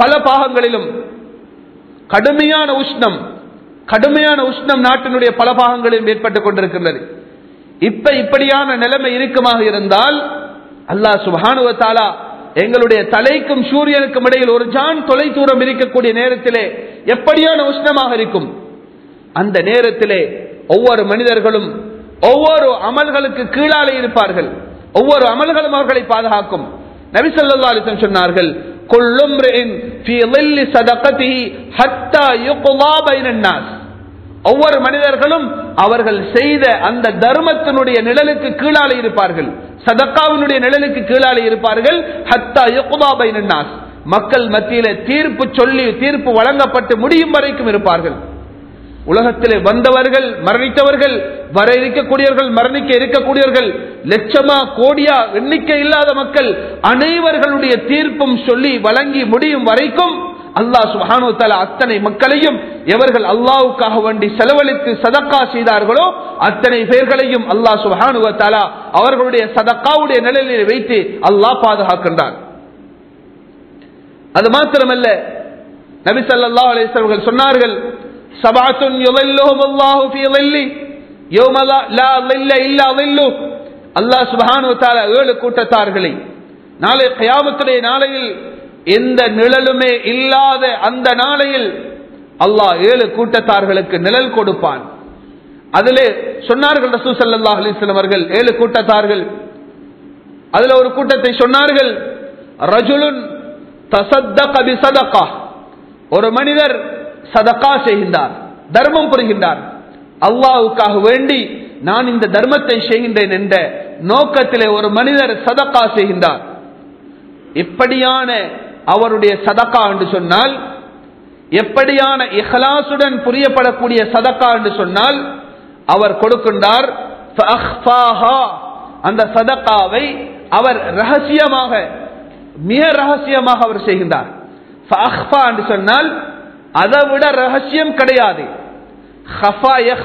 பல பாகங்களிலும் கடுமையான உஷ்ணம் கடுமையான உஷ்ணம் நாட்டினுடைய பல பாகங்களிலும் ஏற்பட்டுக் கொண்டிருக்கின்றது. இப்ப இப்படியான நிலைமை இருக்குமாக இருந்தால் அல்லாஹ் சுபானுவத்தாலா எங்களுடைய தலைக்கும் சூரியனுக்கும் இடையில் ஒரு ஜான் தொலை தூரம் இருக்கக்கூடிய நேரத்திலே எப்படியான உஷ்ணமாக இருக்கும்? அந்த நேரத்திலே ஒவ்வொரு மனிதர்களும் ஒவ்வொரு அமல்களுக்கு கீழாலே இருப்பார்கள். ஒவ்வொரு அமல்களும் அவர்களை பாதுகாக்கும். நபிசல்லா அலிசன் சொன்னார்கள் ஒவ்வொரு மனிதர்களும் அவர்கள் செய்த அந்த தர்மத்தினுடைய நிழலுக்கு கீழாலே இருப்பார்கள். சதக்காவினுடைய நிழலுக்கு கீழாலே இருப்பார்கள். ஹத்தா யுகுதாபை நன்னாஸ் மக்கள் மத்தியில தீர்ப்பு சொல்லி தீர்ப்பு வழங்கப்பட்டு முடியும் வரைக்கும் இருப்பார்கள். உலகத்திலே வந்தவர்கள் மரணித்தவர்கள் வர இருக்கக்கூடியவர்கள் மரணிக்க இருக்கக்கூடியவர்கள் லட்சமா கோடியா எண்ணிக்கை இல்லாத மக்கள் அனைவர்களுடைய தீர்ப்பும் சொல்லி வழங்கி முடியும் வரைக்கும் அல்லாஹ் சுபானு தலா அத்தனை மக்களையும் எவர்கள் அல்லாவுக்காக வேண்டி செலவழித்து சதக்கா செய்தார்களோ அத்தனை பேர்களையும் அல்லாஹ் சுபானு தலா அவர்களுடைய சதக்காவுடைய நிலையிலே வைத்து அல்லாஹ் பாதுகாக்கின்றார் அது மாத்திரமல்ல நபி சல்லா அலிஸ்வர்கள் சொன்னார்கள் அல்லா சுபானு ஏழு கூட்டத்தார்களை நாளை கயாமத்துடைய நாளையில் எந்த நிழலுமே இல்லாத அந்த நாளையில் அல்லாஹ் ஏழு கூட்டத்தார்களுக்கு நிழல் கொடுப்பான். அதிலே சொன்னார்கள் ரசூ அவர்கள் ஏழு கூட்டத்தார்கள். அதுல ஒரு கூட்டத்தை சொன்னார்கள் ரஜுலுன் தசத்தக ஒரு மனிதர் சதக்கா செய்கின்றார் தர்மம் புரிகின்றார். அல்லாவுக்காக வேண்டி நான் இந்த தர்மத்தை செய்கின்றேன் என்ற நோக்கத்திலே ஒரு மனிதர் சதக்கா செய்கின்றார். இப்படியான அவருடைய சதக்கா என்று சொன்னால் எப்படியான இஹலாசுடன் புரியப்படக்கூடிய சதக்கா என்று சொன்னால் அவர் கொடுக்கின்றார் அந்த சதக்காவை அவர் ரகசியமாக மிக ரகசியமாக அவர் செய்கின்றார். என்று சொன்னால் அதை விட ரகசியம் கிடையாது.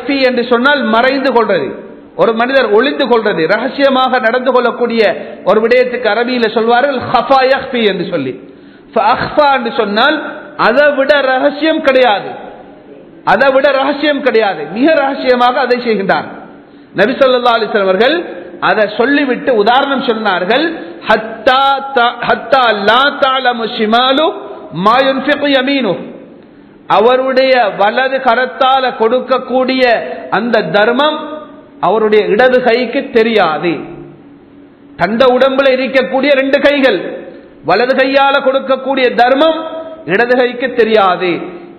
என்று சொன்னால் மறைந்து கொள்றது ஒரு மனிதர் ஒளிந்து கொள்றது ரகசியமாக நடந்து கொள்ளக்கூடிய ஒரு விடயத்துக்கு அரபியில சொல்வார்கள் ஹஃபா யஹ்பி என்று சொல்லி. சொன்னால் அதை விட ரகசியம் கிடையாது அதை விட ரகசியம் கிடையாது மிக ரகசியமாக அதை செய்கின்றார் நபி ஸல்லல்லாஹு அவர்கள் அதை சொல்லிவிட்டு உதாரணம் சொன்னார்கள். ஹத்தா த- ஹத்தா அவருடைய வலது கரத்தால கொடுக்கக்கூடிய அந்த தர்மம் அவருடைய இடது கைக்கு தெரியாது. தந்த உடம்புல இருக்கக்கூடிய ரெண்டு கைகள். வலது கையால கொடுக்கக்கூடிய தர்மம் இடது கைக்கு தெரியாது.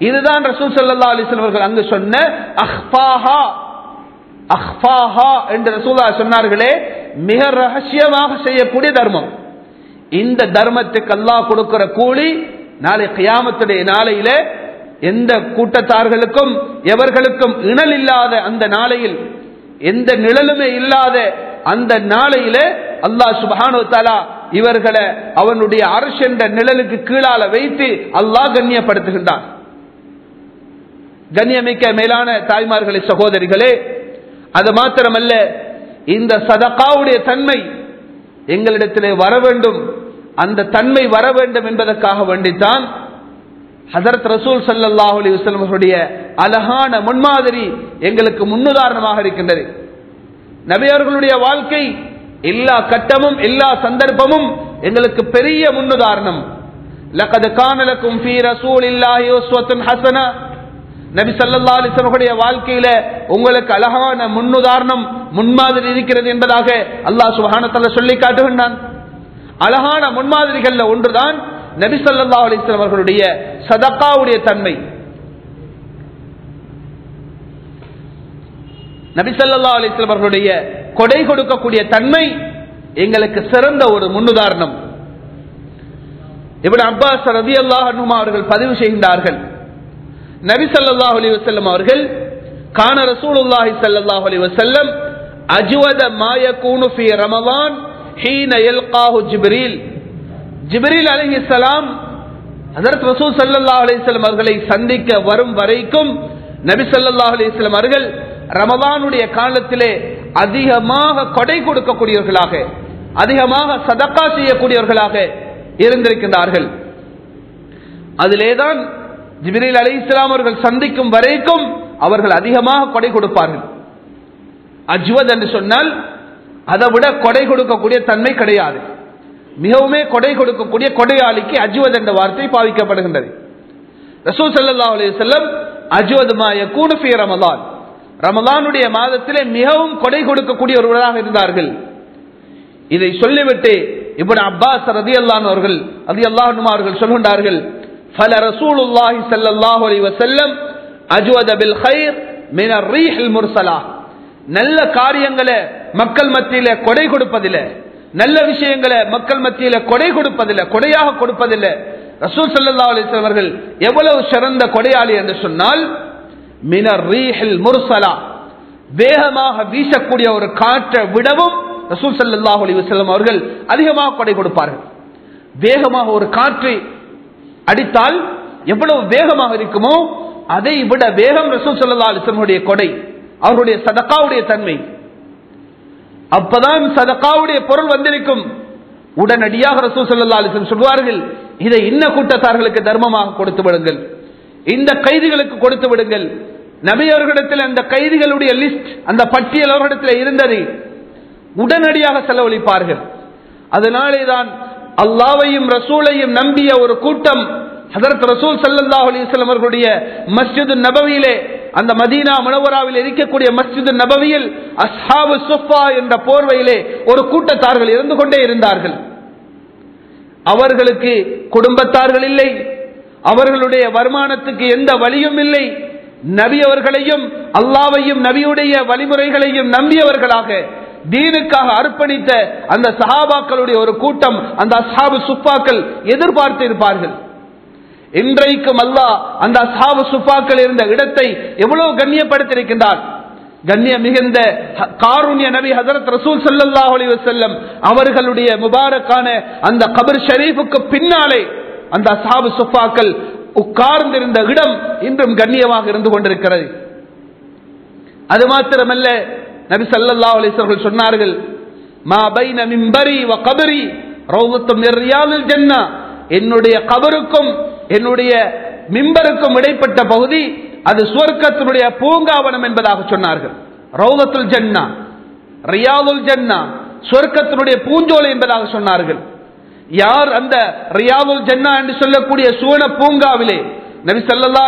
இதுதான் ரசூல் சல்லா அலைஹி அவர்கள் அங்கு சொன்ன அஹ்பாஹா அஹ்பாஹா என்று ரசூலா சொன்னார்களே மிக ரகசியமாக செய்யக்கூடிய தர்மம். இந்த தர்மத்துக்கு அல்லாஹ் கொடுக்கிற கூலி நாளை கியாமத்துடைய நாளையில எந்த கூட்டத்தார்களுக்கும் எவர்களுக்கும் இணல் இல்லாத அந்த நாளையில் எந்த நிழலுமே இல்லாத அந்த நாளையில அல்லாஹ் சுபஹானு தலா இவர்களை அவனுடைய அரசு என்ற நிழலுக்கு கீழால வைத்து அல்லாஹ் கண்ணியப்படுத்துகின்றான். கண்ணியமிக்க மேலான தாய்மார்களே சகோதரிகளே அது மாத்திரமல்ல இந்த சதகாவுடைய தன்மை எங்களிடத்திலே வர வேண்டும். அந்த தன்மை வர வேண்டும் என்பதற்காக வேண்டித்தான் ஹசரத் ரசூல் சல்லாஹ் அலி வஸல்லம் அழகான முன்மாதிரி எங்களுக்கு முன்னுதாரணமாக இருக்கின்றது. நபி அவர்களுடைய வாழ்க்கை எல்லா கட்டமும் எல்லா சந்தர்ப்பமும் எங்களுக்கு பெரிய முன்னுதாரணம். லகது கானலக்கும் ஃபீ ரசூலில்லாஹி உஸ்வத்துன் ஹசனா. நபி சல்லா அலிசனுடைய வாழ்க்கையில உங்களுக்கு அழகான முன்னுதாரணம் முன்மாதிரி இருக்கிறது என்பதாக அல்லாஹ் சுப்ஹானஹு சொல்லி காட்டுகின்றான். அழகான முன்மாதிரிகள்ல ஒன்றுதான் நபி சல்லா அலைஹி அவர்களுடைய சதக்காவுடைய தன்மை. நபி சல்லா அலைஹி அவர்களுடைய கொடை கொடுக்கக்கூடிய தன்மை எங்களுக்கு சிறந்த ஒரு முன்னுதாரணம். இவன் அப்பாஸ் ரவி அன்ஹுமா அவர்கள் பதிவு செய்கின்றார்கள். நபி சல்லாஹ் அலி வசல்லம் அவர்கள் கான ரசூலுல்லாஹி ஸல்லல்லாஹு அலைஹி வஸல்லம் அஜ்வத அஜுவத மாய ஃபீ ரமலான் ஹீன யல்காஹு ஜிப்ரீல். ஜிப்ரீல் அலைஹிஸ்ஸலாம் ஹஜரத் ரசூல் ஸல்லல்லாஹு அலைஹி அவர்களை சந்திக்க வரும் வரைக்கும் நபி ஸல்லல்லாஹு அலைஹி அவர்கள் ரமலானுடைய காலத்திலே அதிகமாக கொடை கொடுக்கக்கூடியவர்களாக அதிகமாக சதக்கா செய்யக்கூடியவர்களாக இருந்திருக்கின்றார்கள். அதிலேதான் ஜிபிரில் அலி இஸ்லாம் அவர்கள் சந்திக்கும் வரைக்கும் அவர்கள் அதிகமாக கொடை கொடுப்பார்கள். அஜ்வத் என்று சொன்னால் அதை விட கொடை கொடுக்கக்கூடிய தன்மை கிடையாது. மிகவுமே கொடை கொடுக்கக்கூடிய கொடையாளிக்கு அஜ்வத் என்ற வார்த்தை பாவிக்கப்படுகின்றது. ரசூல் சல்லா அலி செல்லம் அஜ்வத் மாய யகூனு ரமலானுடைய மாதத்திலே மிகவும் கொடை கொடுக்கக்கூடிய ஒருவராக இருந்தார்கள். இதை சொல்லிவிட்டு இப்படி அப்பாஸ் ரதியல்லாஹு அவர்கள் ரதியல்லாஹு அவர்கள் சொல்கின்றார்கள் ஃபல ரசூலுல்லாஹி ஸல்லல்லாஹு அலைஹி வஸல்லம் அஜ்வத பில் கைர் மின் ar-ரீஹில் முர்சலா நல்ல காரியங்களை மக்கள் மத்தியில கொடை கொடுப்பதில்லை. நல்ல விஷயங்களை மக்கள் மத்தியில கொடை கொடுப்பதில்லை. கொடையாக கொடுப்பதில்லை. ரசூல் ஸல்லல்லாஹு அலைஹி வஸல்லம் அவர்கள் எவ்வளவு சிறந்த கொடையாளி என்று சொன்னால் மினர் ரீஹில் முர்சலா வேகமாக வீசக்கூடிய ஒரு காற்றை விடவும் ரசூல் ஸல்லல்லாஹு அலைஹி அவர்கள் அதிகமாக கொடை கொடுப்பார்கள். வேகமாக ஒரு காற்று அடித்தால் எவ்வளவு வேகமாக இருக்குமோ அதை விட வேகம் ரசூல் சல்லா அலைஹி கொடை அவருடைய சதக்காவுடைய தன்மை. அப்பதான் சதக்காவுடைய பொருள் வந்திருக்கும். உடனடியாக ரசூல் சல்லா அலைஹி சொல்வார்கள் இதை இன்ன கூட்டத்தார்களுக்கு தர்மமாக கொடுத்து விடுங்கள். இந்த கைதிகளுக்கு கொடுத்து விடுங்கள். நபி அவர்களிடத்தில் அந்த கைதிகளுடைய லிஸ்ட் அந்த பட்டியல் அவர்களிடத்தில் இருந்தது உடனடியாக செலவழிப்பார்கள். அதனாலே தான் அல்லாவையும் ரசூலையும் நம்பிய ஒரு கூட்டம் அதற்கு ரசூல் ஸல்லல்லாஹு அலைஹி அவர்களுடைய மஸ்ஜிது நபவியிலே அந்த மதீனா மனவராவில் இருக்கக்கூடிய மஸ்ஜிது நபவியில் அஸ்ஹாபு சுஃபா என்ற போர்வையிலே ஒரு கூட்டத்தார்கள் இருந்து கொண்டே இருந்தார்கள். அவர்களுக்கு குடும்பத்தார்கள் இல்லை. அவர்களுடைய வருமானத்துக்கு எந்த வழியும் இல்லை. நபி அவர்களையும் அல்லாவையும் நபியுடைய வழிமுறைகளையும் நம்பியவர்களாக தீனுக்காக அர்ப்பணித்த அந்த சஹாபாக்களுடைய ஒரு கூட்டம் அந்த அசாபு சுப்பாக்கள் எதிர்பார்த்து இருப்பார்கள் இன்றைக்கும் அல்லாஹ் அந்த அசாபு சுப்பாக்கள் இருந்த இடத்தை எவ்வளவு கண்ணியப்படுத்தியிருக்கின்றார். கண்ணிய மிகுந்த காருண்ய நபி ஹசரத் ரசூல் ஸல்லல்லாஹு அலி வசல்லம் அவர்களுடைய முபாரக்கான அந்த கபர் ஷரீஃபுக்கு பின்னாலே அந்த அசாபு சுப்பாக்கள் உட்கார்ந்திருந்த இடம் இன்றும் கண்ணியமாக இருந்து கொண்டிருக்கிறது. அது மாத்திரமல்ல நபி சல்லா அலிசர்கள் சொன்னார்கள் மா பைன மிம்பரி வ கபரி ரௌதத்தும் மின் என்னுடைய கபருக்கும் என்னுடைய மிம்பருக்கும் இடைப்பட்ட பகுதி அது சுவர்க்கத்தினுடைய பூங்காவனம் என்பதாக சொன்னார்கள். ரௌதத்துல் ஜன்னா ரியாதுல் ஜன்னா சுவர்க்கத்தினுடைய பூஞ்சோலை என்பதாக சொன்னார்கள். யார் அந்த ரியாவுல் ஜன்னா என்று சொல்லக்கூடிய சுவன பூங்காவிலே? நபி சல்லா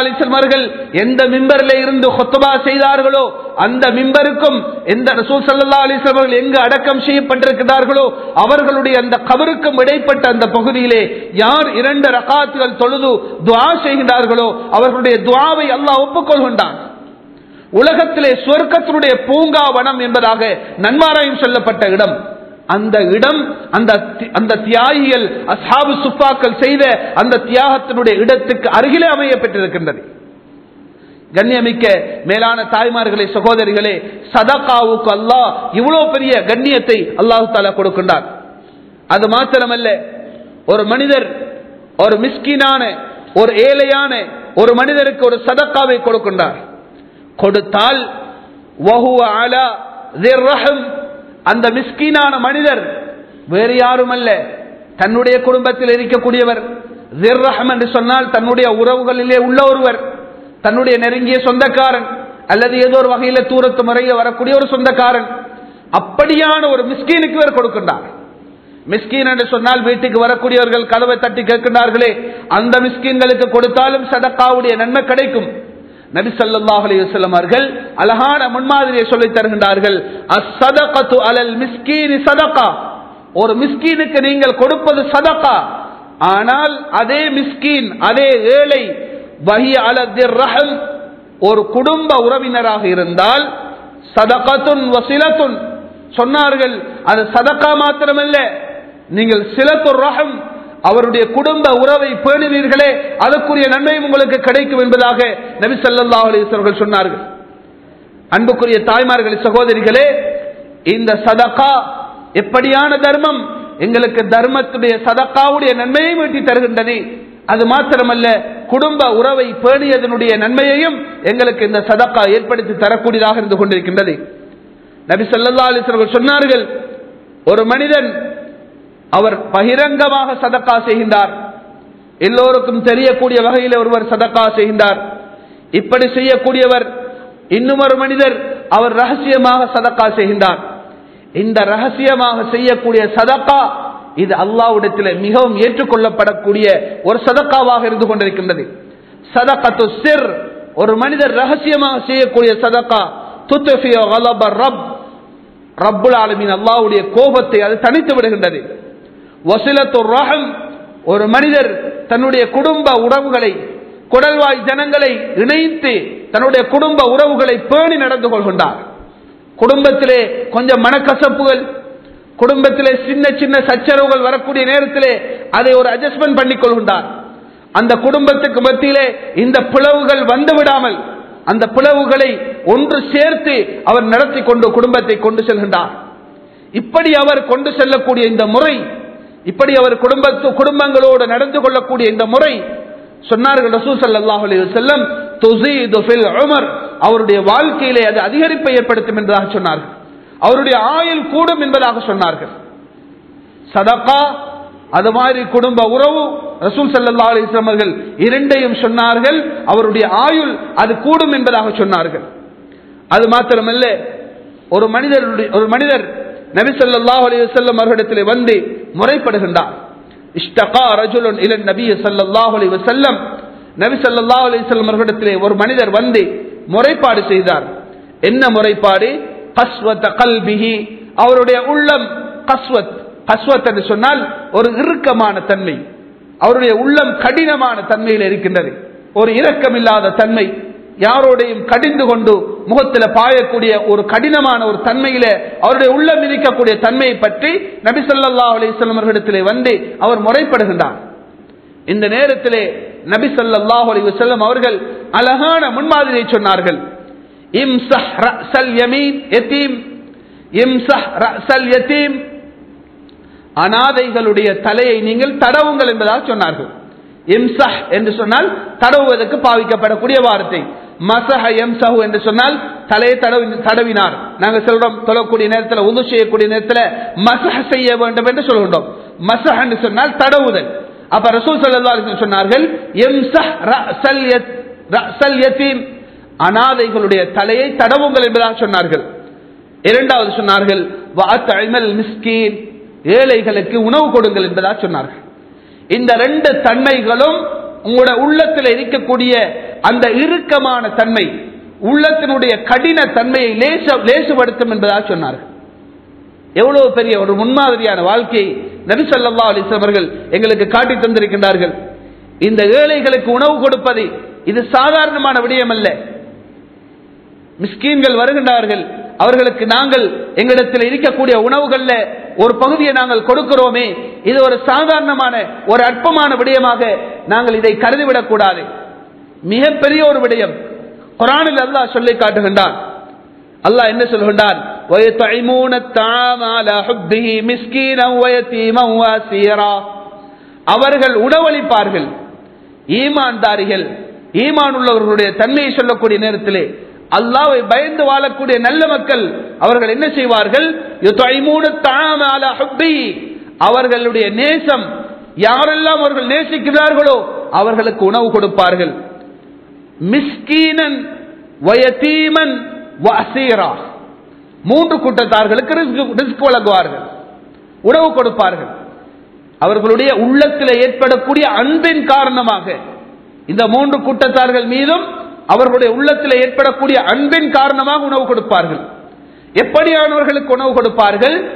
எந்த மிம்பரில் இருந்து ஹொத்தபா செய்தார்களோ அந்த மிம்பருக்கும் எந்த ரசூல் சல்லா அலிஸ்லாம் எங்கு அடக்கம் செய்யப்பட்டிருக்கிறார்களோ அவர்களுடைய அந்த கபருக்கும் இடைப்பட்ட அந்த பகுதியிலே யார் இரண்டு ரகாத்துகள் தொழுது துவா செய்கின்றார்களோ அவர்களுடைய துவாவை அல்லாஹ் ஒப்புக்கொள்கின்றான். உலகத்திலே சொர்க்கத்தினுடைய பூங்கா வனம் என்பதாக நன்மாராயம் சொல்லப்பட்ட இடம். அந்த இடம் அந்த அந்த தியாகிகள் அசாபு சுப்பாக்கள் செய்த அந்த தியாகத்தினுடைய இடத்துக்கு அருகிலே அமையப்பட்டிருக்கின்றது கண்ணியமிக்க மேலான தாய்மார்களே சகோதரிகளே சதகாவுக்கு அல்லாஹ் இவ்வளவு பெரிய கண்ணியத்தை அல்லாஹு தாலா கொடுக்கின்றார் அது மாத்திரமல்ல ஒரு மனிதர் ஒரு மிஸ்கினான ஒரு ஏழையான ஒரு மனிதருக்கு ஒரு சதக்காவை கொடுக்கின்றார். கொடுத்தால் அந்த மிஸ்கீனான மனிதர் வேறு யாரும் அல்ல தன்னுடைய குடும்பத்தில் இருக்கக்கூடியவர் என்று சொன்னால் தன்னுடைய உறவுகளிலே உள்ள ஒருவர் தன்னுடைய நெருங்கிய சொந்தக்காரன் அல்லது ஏதோ ஒரு வகையில தூரத்து முறைய வரக்கூடிய ஒரு சொந்தக்காரன். அப்படியான ஒரு மிஸ்கீனுக்கு இவர் கொடுக்கின்றார். மிஸ்கீன் என்று சொன்னால் வீட்டுக்கு வரக்கூடியவர்கள் கதவை தட்டி கேட்கின்றார்களே அந்த மிஸ்கீன்களுக்கு கொடுத்தாலும் சதக்காவுடைய நன்மை கிடைக்கும். நபி அலிவசல்லம் அவர்கள் அழகான முன்மாதிரியை சொல்லி தருகின்றார்கள். அசதகத்து அலல் மிஸ்கீனி சதகா. ஒரு மிஸ்கீனுக்கு நீங்கள் கொடுப்பது சதகா. ஆனால் அதே மிஸ்கீன் அதே ஏழை வஹி அலதிர் ரஹம் ஒரு குடும்ப உறவினராக இருந்தால் சதகத்துன் வசிலத்துன். சொன்னார்கள் அது சதக்கா மாத்திரமல்ல. நீங்கள் சிலத்துர் ரஹம் அவருடைய குடும்ப உறவை பேணுவீர்களே அதற்குரிய நன்மை உங்களுக்கு கிடைக்கும் என்பதாக நபி சல்லா அலிஸ்வர்கள் சொன்னார்கள். அன்புக்குரிய தாய்மார்கள் சகோதரிகளே இந்த சதக்கா எப்படியான தர்மம்? எங்களுக்கு தர்மத்துடைய சதக்காவுடைய நன்மையை மீட்டி தருகின்றது அது மாத்திரமல்ல குடும்ப உறவை பேணியதனுடைய நன்மையையும் எங்களுக்கு இந்த சதக்கா ஏற்படுத்தி தரக்கூடியதாக இருந்து கொண்டிருக்கின்றது. நபி சொல்லா அலிஸ்வர்கள் சொன்னார்கள் ஒரு மனிதன் அவர் பகிரங்கமாக சதக்கா செய்கின்றார். எல்லோருக்கும் தெரியக்கூடிய வகையில் ஒருவர் சதக்கா செய்கின்றார். இப்படி செய்யக்கூடியவர் இன்னும் ஒரு மனிதர். அவர் ரகசியமாக சதக்கா செய்கின்றார். இந்த ரகசியமாக செய்யக்கூடிய சதக்கா இது அல்லாவிடத்தில் மிகவும் ஏற்றுக்கொள்ளப்படக்கூடிய ஒரு சதக்காவாக இருந்து கொண்டிருக்கின்றது. சதக்கத்து சிர் ஒரு மனிதர் ரகசியமாக செய்யக்கூடிய சதக்கா. துத்துஃபியோ ரப் ரப்புல் ஆலமின் அல்லாவுடைய கோபத்தை அது தனித்து விடுகின்றது. வசிலத்து ரஹம் ஒரு மனிதர் தன்னுடைய குடும்ப உறவுகளை குடல்வாய் ஜனங்களை இணைத்து தன்னுடைய குடும்ப உறவுகளை பேணி நடந்து கொள்கின்றார். குடும்பத்திலே கொஞ்சம் மனக்கசப்புகள் குடும்பத்திலே சின்ன சின்ன சச்சரவுகள் வரக்கூடிய நேரத்திலே அதை ஒரு அட்ஜஸ்ட்மெண்ட் பண்ணிக் கொள்கின்றார். அந்த குடும்பத்துக்கு மத்தியிலே இந்த பிளவுகள் வந்து விடாமல் அந்த பிளவுகளை ஒன்று சேர்த்து அவர் நடத்தி கொண்டு குடும்பத்தை கொண்டு செல்கின்றார். இப்படி அவர் கொண்டு செல்லக்கூடிய இந்த முறை இப்படி அவர் குடும்பத்து குடும்பங்களோடு நடந்து கொள்ளக்கூடிய இந்த முறை சொன்னார்கள் ரசூ சல்லாஹ் செல்லம் உமர். அவருடைய வாழ்க்கையிலே அது அதிகரிப்பை ஏற்படுத்தும் என்பதாக சொன்னார்கள். அவருடைய ஆயுள் கூடும் என்பதாக சொன்னார்கள். சதகா அது மாதிரி குடும்ப உறவு ரசூல் சல்லா அலிஸ்லாமர்கள் இரண்டையும் சொன்னார்கள். அவருடைய ஆயுள் அது கூடும் என்பதாக சொன்னார்கள். அது மாத்திரமல்ல ஒரு மனிதருடைய ஒரு மனிதர் நபி சொல்லாஹ் அலி வல்லம் அவர்களிடத்தில் வந்து முறைப்படுகின்றார். இஷ்டகா ரஜுலுன் இலன் நபி ஸல்லல்லாஹு அலைஹி வஸல்லம். நபி ஸல்லல்லாஹு அலைஹி வஸல்லம் அவர்களிடத்தில் ஒரு மனிதர் வந்து முறைப்பாடு செய்தார். என்ன முறைப்பாடு? கஸ்வத கல்பிஹி. அவருடைய உள்ளம் கஸ்வத். கஸ்வத் என்று சொன்னால் ஒரு இறுக்கமான தன்மை. அவருடைய உள்ளம் கடினமான தன்மையில் இருக்கின்றது. ஒரு இரக்கமில்லாத தன்மை. யாரோடையும் கடிந்து கொண்டு முகத்தில் பாயக்கூடிய ஒரு கடினமான ஒரு தன்மையில அவருடைய உள்ளம் இருக்கக்கூடிய தன்மையை பற்றி நபிசல்லா சொல்லா அவர்களிடத்திலே வந்து அவர் முறைப்படுகின்றார். இந்த நேரத்திலே நபி சொல்லாஹ் அலி வசல்லம் அவர்கள் அழகான முன்மாதிரியை சொன்னார்கள். இம்சஹ் யதீம் இம்சஹ் யதீம் அனாதைகளுடைய தலையை நீங்கள் தடவுங்கள் என்பதாக சொன்னார்கள். இம்சஹ் என்று சொன்னால் தடவுவதற்கு பாவிக்கப்படக்கூடிய வார்த்தை. மசஹ எம்சஹு என்று சொன்னால் தலையை தடவி தடவினார். நாங்க சொல்றோம் தொழக்கூடிய நேரத்தில் உது செய்யக்கூடிய நேரத்தில் மசஹ செய்ய வேண்டும் என்று சொல்கின்றோம். மசஹ் என்று சொன்னால் தடவுதல். அப்ப ரசூல் சல்லா சொன்னார்கள் எம்சஹ் ரஅஸல் அனாதைகளுடைய தலையை தடவுங்கள் என்பதாக சொன்னார்கள். இரண்டாவது சொன்னார்கள் மிஸ்கீன். ஏழைகளுக்கு உணவு கொடுங்கள் என்பதாக சொன்னார்கள். இந்த ரெண்டு தன்மைகளும் உங்களோட உள்ளத்தில் இருக்கக்கூடிய அந்த இறுக்கமான தன்மை உள்ளத்தினுடைய கடின தன்மையை லேச லேசுபடுத்தும் என்பதாக சொன்னார்கள். எவ்வளவு பெரிய ஒரு முன்மாதிரியான வாழ்க்கையை நபிசல்லா ஸல்லல்லாஹு அவர்கள் எங்களுக்கு காட்டி தந்திருக்கின்றார்கள். இந்த ஏழைகளுக்கு உணவு கொடுப்பது இது சாதாரணமான விடயம் அல்ல மிஸ்கீன்கள் வருகின்றார்கள். அவர்களுக்கு நாங்கள் எங்களிடத்தில் இருக்கக்கூடிய உணவுகள்ல ஒரு பகுதியை நாங்கள் கொடுக்கிறோமே. இது ஒரு சாதாரணமான ஒரு அற்பமான விடயமாக நாங்கள் இதை கருதிவிடக் கூடாது. மிகப்பெரிய ஒரு விடயம். குரானில் அல்லாஹ் சொல்லி காட்டுகின்றான். அல்லாஹ் என்ன சொல்கின்றான்? அவர்கள் உணவளிப்பார்கள் ஈமான் தாரிகள் ஈமான் உள்ளவர்களுடைய தன்மையை சொல்லக்கூடிய நேரத்திலே அல்லாவை பயந்து வாழக்கூடிய நல்ல மக்கள் அவர்கள் என்ன செய்வார்கள்? அவர்களுடைய நேசம் யாரெல்லாம் அவர்கள் நேசிக்கிறார்களோ அவர்களுக்கு உணவு கொடுப்பார்கள். மிஸ்கீனன் வயதீமன் வசீரா மூன்று கூட்டத்தார்களுக்கு ரிஸ்க் வழங்குவார்கள். உணவு கொடுப்பார்கள். அவர்களுடைய உள்ளத்தில் ஏற்படக்கூடிய அன்பின் காரணமாக இந்த மூன்று கூட்டத்தார்கள் மீதும் அவர்களுடைய உள்ளத்தில் ஏற்படக்கூடிய அன்பின் காரணமாக உணவு கொடுப்பார்கள். எப்படியானவர்களுக்கு உணவு கொடுப்பார்கள்?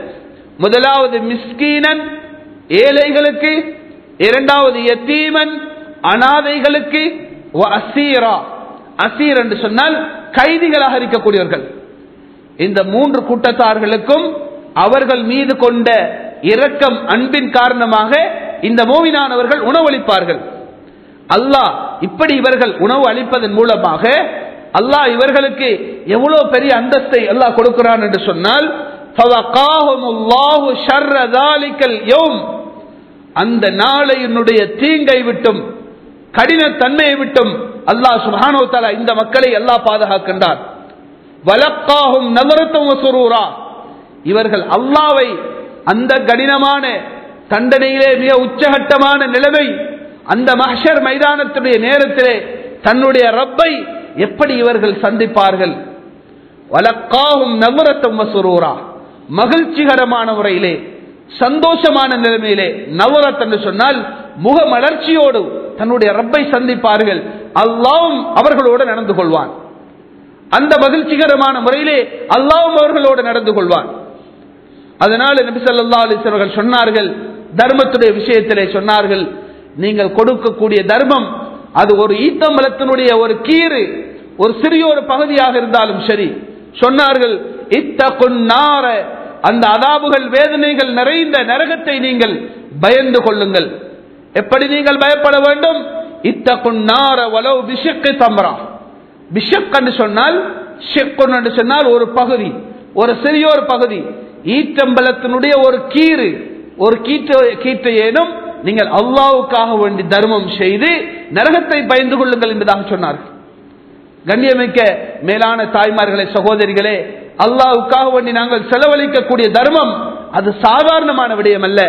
முதலாவது மிஸ்கீனன் ஏழைகளுக்கு. இரண்டாவது எத்தீமன் அனாதைகளுக்கு. அசீரா. அசீர் என்று சொன்னால் கைதிகளாக இருக்கக்கூடியவர்கள். இந்த மூன்று கூட்டத்தார்களுக்கும் அவர்கள் மீது கொண்ட இரக்கம் அன்பின் காரணமாக இந்த மோவினானவர்கள் உணவளிப்பார்கள். அல்லாஹ் இப்படி இவர்கள் உணவு அளிப்பதன் மூலமாக அல்லாஹ் இவர்களுக்கு எவ்வளவு பெரிய அந்தஸ்தை அல்லாஹ் கொடுக்கிறான் என்று சொன்னால் அந்த நாளையினுடைய தீங்கை விட்டும் கடினத்தன்மையை விட்டும் அல்லாஹ் சுஹானோ தலா இந்த மக்களை அல்லாஹ் பாதுகாக்கின்றார். வலக்காகும் நவரத்தம் சொரூரா இவர்கள் அல்லாவை அந்த கடினமான தண்டனையிலே மிக உச்சகட்டமான நிலைமை அந்த மஹர் மைதானத்துடைய நேரத்திலே தன்னுடைய ரப்பை எப்படி இவர்கள் சந்திப்பார்கள்? வலக்காகும் நவரத்தம் சுரூரா மகிழ்ச்சிகரமான முறையிலே சந்தோஷமான நிலைமையிலே நவரத் என்று சொன்னால் முக மலர்ச்சியோடு தன்னுடைய ரப்பை சந்திப்பார்கள். அல்லாவும் அவர்களோடு நடந்து கொள்வான். அந்த மகிழ்ச்சிகரமான முறையிலே அல்லாவும் அவர்களோடு நடந்து கொள்வான். அதனால நபிசல்லா அலிஸ்வர்கள் சொன்னார்கள் தர்மத்துடைய விஷயத்திலே சொன்னார்கள் நீங்கள் கொடுக்கக்கூடிய தர்மம் அது ஒரு ஈத்தம்பலத்தினுடைய ஒரு கீறு ஒரு சிறிய ஒரு பகுதியாக இருந்தாலும் சரி. சொன்னார்கள் இத்த கொன்னார அந்த அதாபுகள் வேதனைகள் நிறைந்த நரகத்தை நீங்கள் பயந்து கொள்ளுங்கள். எப்படி நீங்கள் பயப்பட வேண்டும்? இத்த கொன்னார வலவு பிஷக்கு தம்ரா. பிஷக் என்று சொன்னால் ஷெக்குன் என்று சொன்னால் ஒரு பகுதி ஒரு சிறிய ஒரு பகுதி. ஈட்டம்பலத்தினுடைய ஒரு கீறு ஒரு கீற்ற கீற்றையேனும் நீங்கள் அல்லாவுக்காக வேண்டி தர்மம் செய்து நரகத்தை பயந்து கொள்ளுங்கள் என்பதாக சொன்னார்கள். கண்ணியமிக்க மேலான தாய்மார்களே சகோதரிகளே அல்லாவுக்காக வேண்டி நாங்கள் செலவழிக்கக்கூடிய தர்மம் அது சாதாரணமான விடயம் அல்ல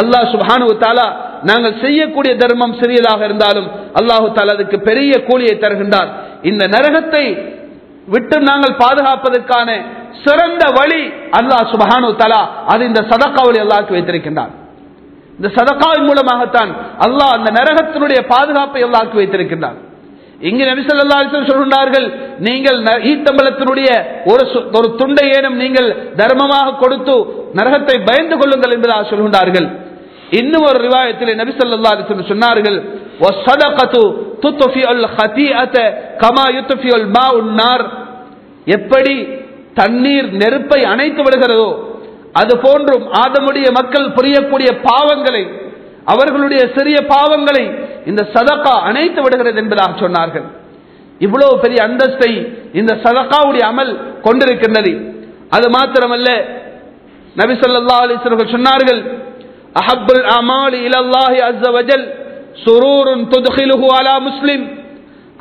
அல்லாஹ் சுபானு தாலா நாங்கள் செய்யக்கூடிய தர்மம் சிறியதாக இருந்தாலும் அல்லாஹு தாலா அதுக்கு பெரிய கூலியை தருகின்றார். இந்த நரகத்தை விட்டு நாங்கள் பாதுகாப்பதற்கான சிறந்த வழி அல்லாஹ் சுபஹானு தலா அது இந்த சதக்காவளி அல்லாஹ்க்கு வைத்திருக்கின்றான் இந்த சதக்காவின் மூலமாகத்தான் அல்லாஹ் அந்த நரகத்தினுடைய பாதுகாப்பை அல்லாஹ்க்கு வைத்திருக்கின்றான் இங்கு நபிசல்லா சொல்கின்றார்கள் நீங்கள் ஈத்தம்பலத்தினுடைய ஒரு ஒரு துண்டை ஏனும் நீங்கள் தர்மமாக கொடுத்து நரகத்தை பயந்து கொள்ளுங்கள் என்பதாக சொல்கின்றார்கள். இன்னும் ஒரு ரிவாயத்தில் நபி சொல்லா சொன்னார்கள் எப்படி தண்ணீர் நெருப்பை அணைத்து விடுகிறதோ அது போன்றும் ஆதமுடைய மக்கள் புரியக்கூடிய பாவங்களை அவர்களுடைய சிறிய பாவங்களை இந்த சதக்கா அணைத்து விடுகிறது என்பதாக சொன்னார்கள். இவ்வளவு பெரிய அந்தஸ்தை இந்த சதக்காவுடைய அமல் கொண்டிருக்கின்றது. அது மாத்திரமல்ல நபி சொல்லா அலிஸ்வர்கள் சொன்னார்கள் அஹப்புல் அமாலி இலல்லாஹி அஸ்ஸவஜல் சுரூருன் துதுகிலுஹு அலா முஸ்லிம்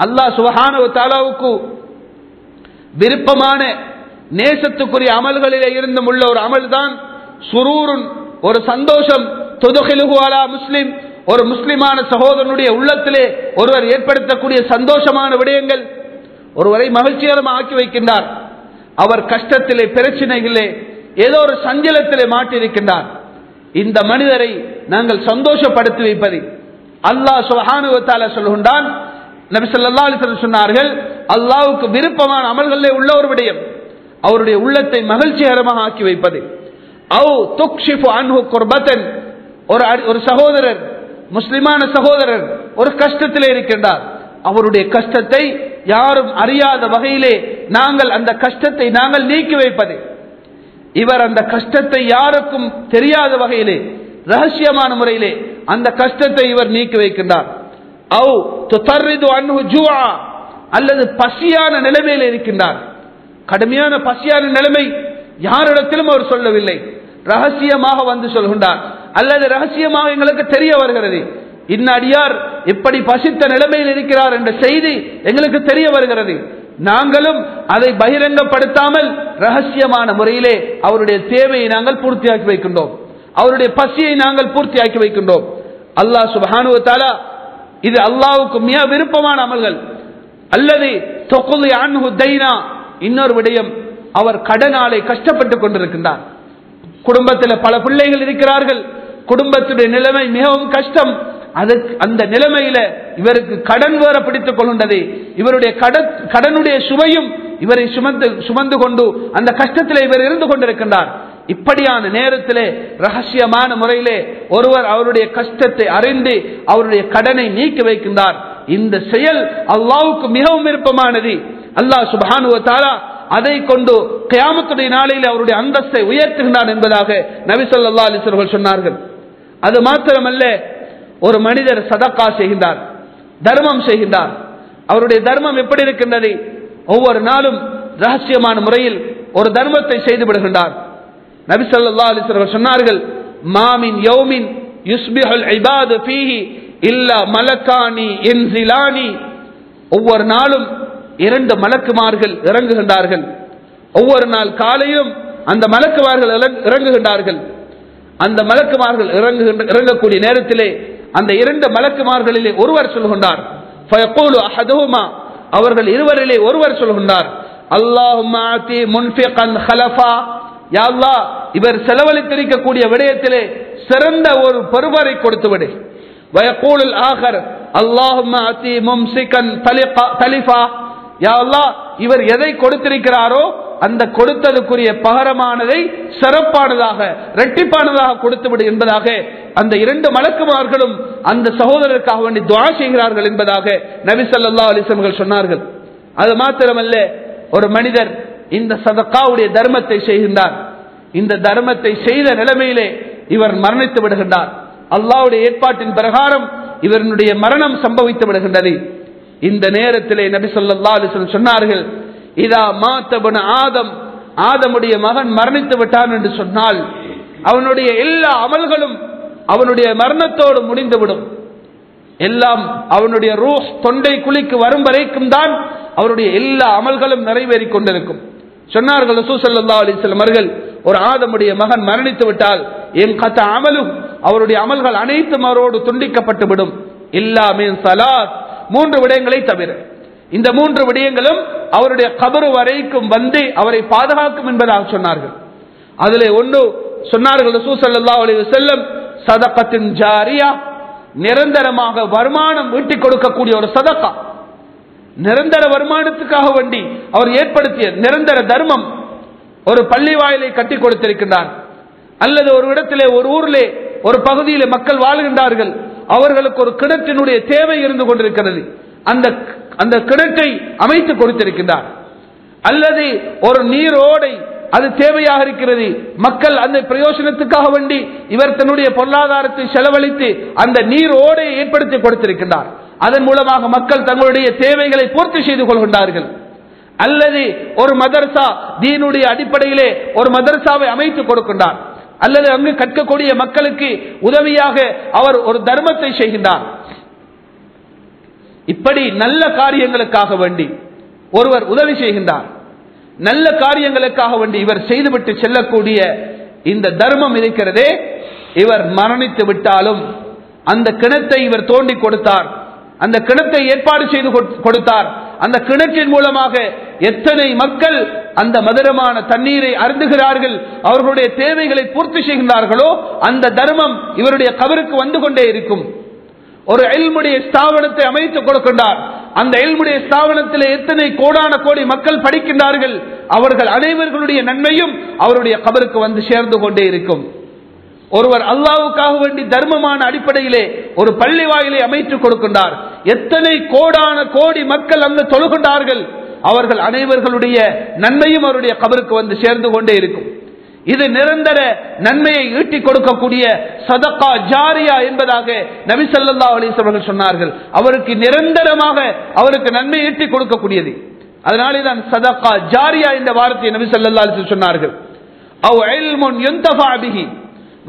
அல்லாஹ் சுபஹானஹு தாலாவுக்கு விருப்பமான நேசத்துக்குரிய அமல்களிலே இருந்தும் உள்ள ஒரு அமல் தான் சுரூருன் ஒரு சந்தோஷம் துதுகிலுஹு முஸ்லிம். ஒரு முஸ்லிமான சகோதரனுடைய உள்ளத்திலே ஒருவர் ஏற்படுத்தக்கூடிய சந்தோஷமான விடயங்கள் ஒருவரை மகிழ்ச்சிகரமாக ஆக்கி வைக்கின்றார். அவர் கஷ்டத்திலே பிரச்சனைகளே ஏதோ ஒரு சஞ்சலத்திலே மாட்டியிருக்கின்றார். இந்த மனிதரை நாங்கள் சந்தோஷப்படுத்தி வைப்பது. அல்லாஹ் சுஹானுவத்தால சொல்கின்றான் நபி ஸல்லல்லாஹு அலைஹி சொன்னார்கள் அல்லாவுக்கு விருப்பமான அமல்களிலே உள்ள ஒரு விடயம் அவருடைய உள்ளத்தை மகிழ்ச்சிகரமாக ஆக்கி வைப்பது. அவு துக்ஷிஃபு அன்பு குர்பத்தன் ஒரு ஒரு சகோதரர் முஸ்லிமான சகோதரர் ஒரு கஷ்டத்திலே இருக்கின்றார். அவருடைய கஷ்டத்தை யாரும் அறியாத வகையிலே நாங்கள் அந்த கஷ்டத்தை நாங்கள் நீக்கி வைப்பது. இவர் அந்த கஷ்டத்தை யாருக்கும் தெரியாத வகையிலே ரகசியமான முறையிலே அந்த கஷ்டத்தை இவர் நீக்கி வைக்கின்றார். அல்லது பசியான நிலைமையில் இருக்கின்றார். கடுமையான பசியான நிலைமை யாரிடத்திலும் அவர் சொல்லவில்லை. ரகசியமாக வந்து சொல்கின்றார். அல்லது ரகசியமாக எங்களுக்கு தெரிய வருகிறது. இன்னடியார் இப்படி பசித்த நிலைமையில் இருக்கிறார் என்ற செய்தி எங்களுக்கு தெரிய வருகிறது. நாங்களும் அதை பகிரங்கப்படுத்தாமல் ரகசியமான முறையிலே அவருடைய தேவையை நாங்கள் பூர்த்தியாக்கி வைக்கின்றோம். அவருடைய பசியை நாங்கள் பூர்த்தியாக்கி வைக்கின்றோம். அல்லாஹ் சுபஹானுவ இது அல்லாவுக்கு மிக விருப்பமான அமல்கள். அல்லது தொகுதி அன்ஹு தைனா இன்னொரு விடயம் அவர் கடனாலே கஷ்டப்பட்டுக் கொண்டிருக்கின்றார். குடும்பத்தில் பல பிள்ளைகள் இருக்கிறார்கள். குடும்பத்துடைய நிலைமை மிகவும் கஷ்டம். அதுக்கு அந்த நிலைமையில இவருக்கு கடன் வேற பிடித்துக் கொள்கின்றது. இவருடைய கடன் கடனுடைய சுவையும் இவரை சுமந்து சுமந்து கொண்டு அந்த கஷ்டத்தில் இவர் இருந்து கொண்டிருக்கின்றார். இப்படியான நேரத்திலே ரகசியமான முறையிலே ஒருவர் அவருடைய கஷ்டத்தை அறிந்து அவருடைய கடனை நீக்கி வைக்கின்றார். இந்த செயல் அல்லாவுக்கு மிகவும் விருப்பமானது. அல்லாஹ் சுபஹானுவ தாலா அதை கொண்டு கயாமத்துடைய நாளையில் அவருடைய அந்தஸ்தை உயர்த்துகின்றான் என்பதாக நபிசல்லா அலிசர்கள் சொன்னார்கள். அது மாத்திரமல்ல ஒரு மனிதர் சதக்கா செய்கின்றார் தர்மம் செய்கின்றார். அவருடைய தர்மம் எப்படி இருக்கின்றது? ஒவ்வொரு நாளும் ரகசியமான முறையில் ஒரு தர்மத்தை செய்து விடுகின்றார். நபிசல்லா ஸல்லல்லாஹு சொன்னார்கள் மாமின் யோமின் யுஸ்பிஹல் இபாது இல்லா மலக்கானி இன்சிலானி. ஒவ்வொரு நாளும் இரண்டு மலக்குமார்கள் இறங்குகின்றார்கள். ஒவ்வொரு நாள் காலையும் அந்த மலக்குமார்கள் இறங்கு- இறங்குகின்றார்கள். அந்த மலக்குமார்கள் இறங்குகின்ற இறங்கக்கூடிய நேரத்திலே அந்த இரண்டு மலக்குமார்களிலே ஒருவர் சொல்கின்றார். அவர்கள் இருவரிலே ஒருவர் சொல்கின்றார். அல்லாஹுமா இவர் செலவழித்திருக்கக்கூடிய விடயத்திலே சிறந்த ஒரு பருவரை கொடுத்து விடு வயக்கூலில் ஆகர் அல்லாஹுமா இவர் எதை கொடுத்திருக்கிறாரோ அந்த கொடுத்ததுக்குரிய பகரமானதை சிறப்பானதாக இரட்டிப்பானதாக கொடுத்து விடு என்பதாக அந்த இரண்டு மலக்குமார்களும் அந்த சகோதரருக்காக வேண்டி துவா செய்கிறார்கள் என்பதாக நபி ஸல்லல்லாஹு அலைஹி சொன்னார்கள். அது மாத்திரமல்ல ஒரு மனிதர் இந்த சதக்காவுடைய தர்மத்தை செய்கின்றார். இந்த தர்மத்தை செய்த நிலைமையிலே இவர் மரணித்து விடுகின்றார். அல்லாஹ்வுடைய ஏற்பாட்டின் பிரகாரம் இவருடைய மரணம் சம்பவித்து விடுகின்றது. இந்த நேரத்திலே நபி சொல்லா அலிசன் சொன்னார்கள் இதா மாத்தபன ஆதம் ஆதமுடைய மகன் மரணித்து விட்டான் என்று சொன்னால் அவனுடைய எல்லா அமல்களும் அவனுடைய மரணத்தோடு முடிந்துவிடும். எல்லாம் அவனுடைய ரூஹ் தொண்டை குழிக்கு வரும் வரைக்கும் தான் அவருடைய எல்லா அமல்களும் நிறைவேறி கொண்டிருக்கும். சொன்னார்கள் ரசூ ஸல்லல்லாஹு அவர்கள் ஒரு ஆதமுடைய மகன் மரணித்து விட்டால் என் கத்த அமலும் அவருடைய அமல்கள் அனைத்தும் அவரோடு துண்டிக்கப்பட்டு விடும் எல்லாமே சலாத். மூன்று விடயங்களை தவிர இந்த மூன்று விடயங்களும் அவருடைய கபரு வரைக்கும் வந்து அவரை பாதுகாக்கும் என்பதாக சொன்னார்கள். அதில் ஒன்று சொன்னார்கள் ரசூ ஸல்லல்லாஹு அலைஹி வஸல்லம் ஜாரியா நிரந்தரமாக வருமானம் வீட்டிக் கொடுக்கக்கூடிய ஒரு சதக்கா நிரந்தர வருமானத்துக்காக வேண்டி அவர் ஏற்படுத்திய நிரந்தர தர்மம் ஒரு பள்ளி வாயிலை கட்டி கொடுத்திருக்கின்றார். அல்லது ஒரு இடத்திலே ஒரு ஊரிலே ஒரு பகுதியிலே மக்கள் வாழ்கின்றார்கள். அவர்களுக்கு ஒரு கிணற்றினுடைய தேவை இருந்து கொண்டிருக்கிறது. அந்த அந்த கிணற்றை அமைத்து கொடுத்திருக்கின்றார். அல்லது ஒரு நீரோடை அது தேவையாக இருக்கிறது. மக்கள் அந்த பிரயோஜனத்துக்காக வேண்டி இவர் தன்னுடைய பொருளாதாரத்தை செலவழித்து அந்த நீர் ஓடையை ஏற்படுத்தி கொடுத்திருக்கின்றார். அதன் மூலமாக மக்கள் தங்களுடைய தேவைகளை பூர்த்தி செய்து கொள்கின்றார்கள். அல்லது ஒரு மதரசா தீனுடைய அடிப்படையிலே ஒரு மதரசாவை அமைத்து கொடுக்கின்றார். அல்லது அங்கு கற்கக்கூடிய மக்களுக்கு உதவியாக அவர் ஒரு தர்மத்தை செய்கின்றார். இப்படி நல்ல காரியங்களுக்காக வேண்டி ஒருவர் உதவி செய்கின்றார். நல்ல காரியங்களுக்காக வேண்டி இவர் செய்துவிட்டு செல்லக்கூடிய இந்த தர்மம் இருக்கிறதே இவர் மரணித்து விட்டாலும் அந்த கிணத்தை இவர் தோண்டி கொடுத்தார். அந்த கிணத்தை ஏற்பாடு செய்து கொடுத்தார். அந்த கிணற்றின் மூலமாக எத்தனை மக்கள் அந்த மதுரமான தண்ணீரை அருந்துகிறார்கள் அவர்களுடைய தேவைகளை பூர்த்தி செய்கின்றார்களோ அந்த தர்மம் இவருடைய கவருக்கு வந்து கொண்டே இருக்கும். ஒரு எல்முடைய ஸ்தாபனத்தை அமைத்துக் கொடுக்கின்றார். அந்த எல்முடைய ஸ்தாபனத்தில் எத்தனை கோடான கோடி மக்கள் படிக்கின்றார்கள் அவர்கள் அனைவர்களுடைய நன்மையும் அவருடைய கபருக்கு வந்து சேர்ந்து கொண்டே இருக்கும். ஒருவர் அல்லாவுக்காக வேண்டி தர்மமான அடிப்படையிலே ஒரு பள்ளி வாயிலை அமைத்துக் கொடுக்கின்றார். எத்தனை கோடான கோடி மக்கள் அங்கு தொழுகின்றார்கள் அவர்கள் அனைவர்களுடைய நன்மையும் அவருடைய கபருக்கு வந்து சேர்ந்து கொண்டே இருக்கும். இது நிரந்தர நன்மையை ஈட்டிக் கொடுக்கக்கூடிய சதக்கா ஜாரியா என்பதாக நபிசல்லா ஸல்லல்லாஹு அவர்கள் சொன்னார்கள். அவருக்கு நிரந்தரமாக அவருக்கு நன்மை ஈட்டிக் கொடுக்கக்கூடியது. அதனாலே தான் சதக்கா ஜாரியா என்ற வார்த்தையை நபிசல்லா ஸல்லல்லாஹு சொன்னார்கள். அவ்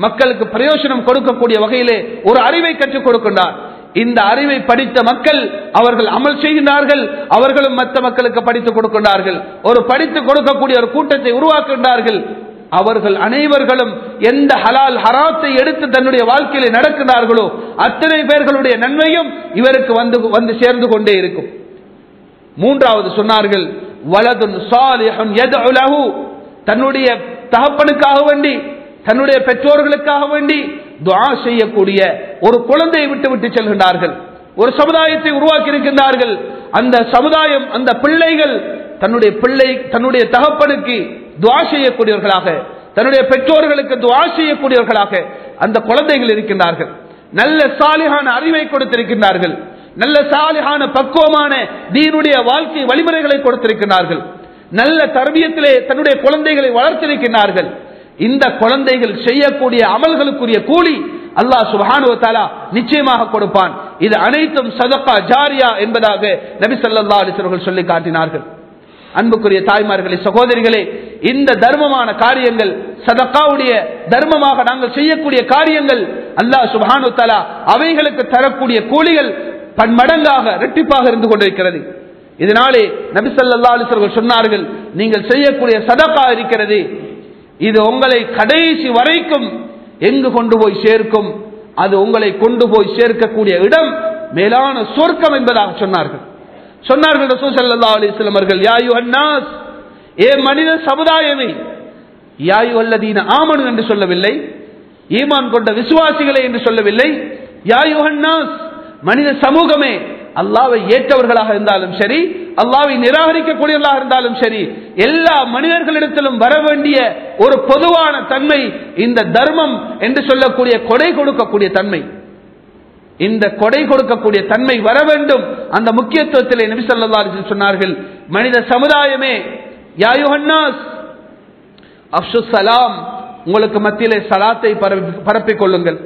மக்களுக்கு பிரயோஜனம் கொடுக்கக்கூடிய வகையிலே ஒரு அறிவை கற்றுக் கொடுக்கின்றார். இந்த அறிவை படித்த மக்கள் அவர்கள் அமல் செய்கின்றார்கள். அவர்களும் மற்ற மக்களுக்கு படித்துக் கொடுக்கின்றார்கள். ஒரு படித்துக் கொடுக்கக்கூடிய ஒரு கூட்டத்தை உருவாக்குகின்றார்கள். அவர்கள் அனைவர்களும் எந்த ஹலால் ஹராத்தை எடுத்து தன்னுடைய வாழ்க்கையில நடக்கிறார்களோ அத்தனை பேர்களுடைய நன்மையும் இவருக்கு வந்து வந்து சேர்ந்து கொண்டே இருக்கும். மூன்றாவது சொன்னார்கள் வலதுன் சாலிஹுன் தன்னுடைய தகப்பனுக்காக வேண்டி தன்னுடைய பெற்றோர்களுக்காக வேண்டி துவா செய்யக்கூடிய ஒரு குழந்தையை விட்டு விட்டு செல்கின்றார்கள். ஒரு சமுதாயத்தை உருவாக்கி இருக்கின்றார்கள் அந்த சமுதாயம் அந்த பிள்ளைகள் தன்னுடைய பிள்ளை தன்னுடைய தகப்பனுக்கு துவா செய்யக்கூடியவர்களாக தன்னுடைய பெற்றோர்களுக்கு துவா செய்யக்கூடியவர்களாக அந்த குழந்தைகள் இருக்கின்றார்கள். நல்ல சாலிகான அறிவை கொடுத்திருக்கின்றார்கள். நல்ல சாலிகான பக்குவமான தீனுடைய வாழ்க்கை வழிமுறைகளை கொடுத்திருக்கிறார்கள் நல்ல தர்பியத்திலே தன்னுடைய குழந்தைகளை வளர்த்திருக்கிறார்கள் இந்த குழந்தைகள் செய்யக்கூடிய அமல்களுக்குரிய கூலி அல்லாஹ் சுபஹானு நிச்சயமாக கொடுப்பான். இது அனைத்தும் சதக்கா ஜாரியா என்பதாக நபி ஸல்லல்லாஹு சொல்லி காட்டினார்கள். அன்புக்குரிய தாய்மார்களே சகோதரிகளே இந்த தர்மமான காரியங்கள் சதக்காவுடைய தர்மமாக நாங்கள் செய்யக்கூடிய காரியங்கள் அல்லாஹ் சுபானு தலா அவைகளுக்கு தரக்கூடிய கூலிகள் பன்மடங்காக இரட்டிப்பாக இருந்து கொண்டிருக்கிறது. இதனாலே நபி ஸல்லல்லாஹு சொன்னார்கள் நீங்கள் செய்யக்கூடிய சதக்கா இருக்கிறது. இது உங்களை கடைசி வரைக்கும் எங்கு கொண்டு போய் சேர்க்கும்? அது உங்களை கொண்டு போய் சேர்க்கக்கூடிய இடம் மேலான சொர்க்கம் என்பதாக சொன்னார்கள். சொன்னார்கள் ரசூல் ஸல்லல்லாஹு அலைஹி வஸல்லம் அவர்கள் ஏ மனித சமுதாயமே யாயு அல்லதீன ஆமனு என்று சொல்லவில்லை ஈமான் கொண்ட விசுவாசிகளை என்று சொல்லவில்லை யாயுஹன்னாஸ் மனித சமூகமே அல்லாவை ஏற்றவர்களாக இருந்தாலும் சரி அல்லாவை நிராகரிக்கக்கூடியவர்களாக இருந்தாலும் சரி எல்லா மனிதர்களிடத்திலும் வர வேண்டிய ஒரு பொதுவான தன்மை இந்த தர்மம் என்று சொல்லக்கூடிய கொடை கொடுக்கக்கூடிய தன்மை. இந்த கொடை கொடுக்கக்கூடிய தன்மை வர வேண்டும். அந்த முக்கியத்துவத்திலே நபி சொன்னார்கள் மனித சமுதாயமே அப்சு சலாம் உங்களுக்கு மத்தியிலே சலாத்தை பரப்பி- பரப்பிக் கொள்ளுங்கள்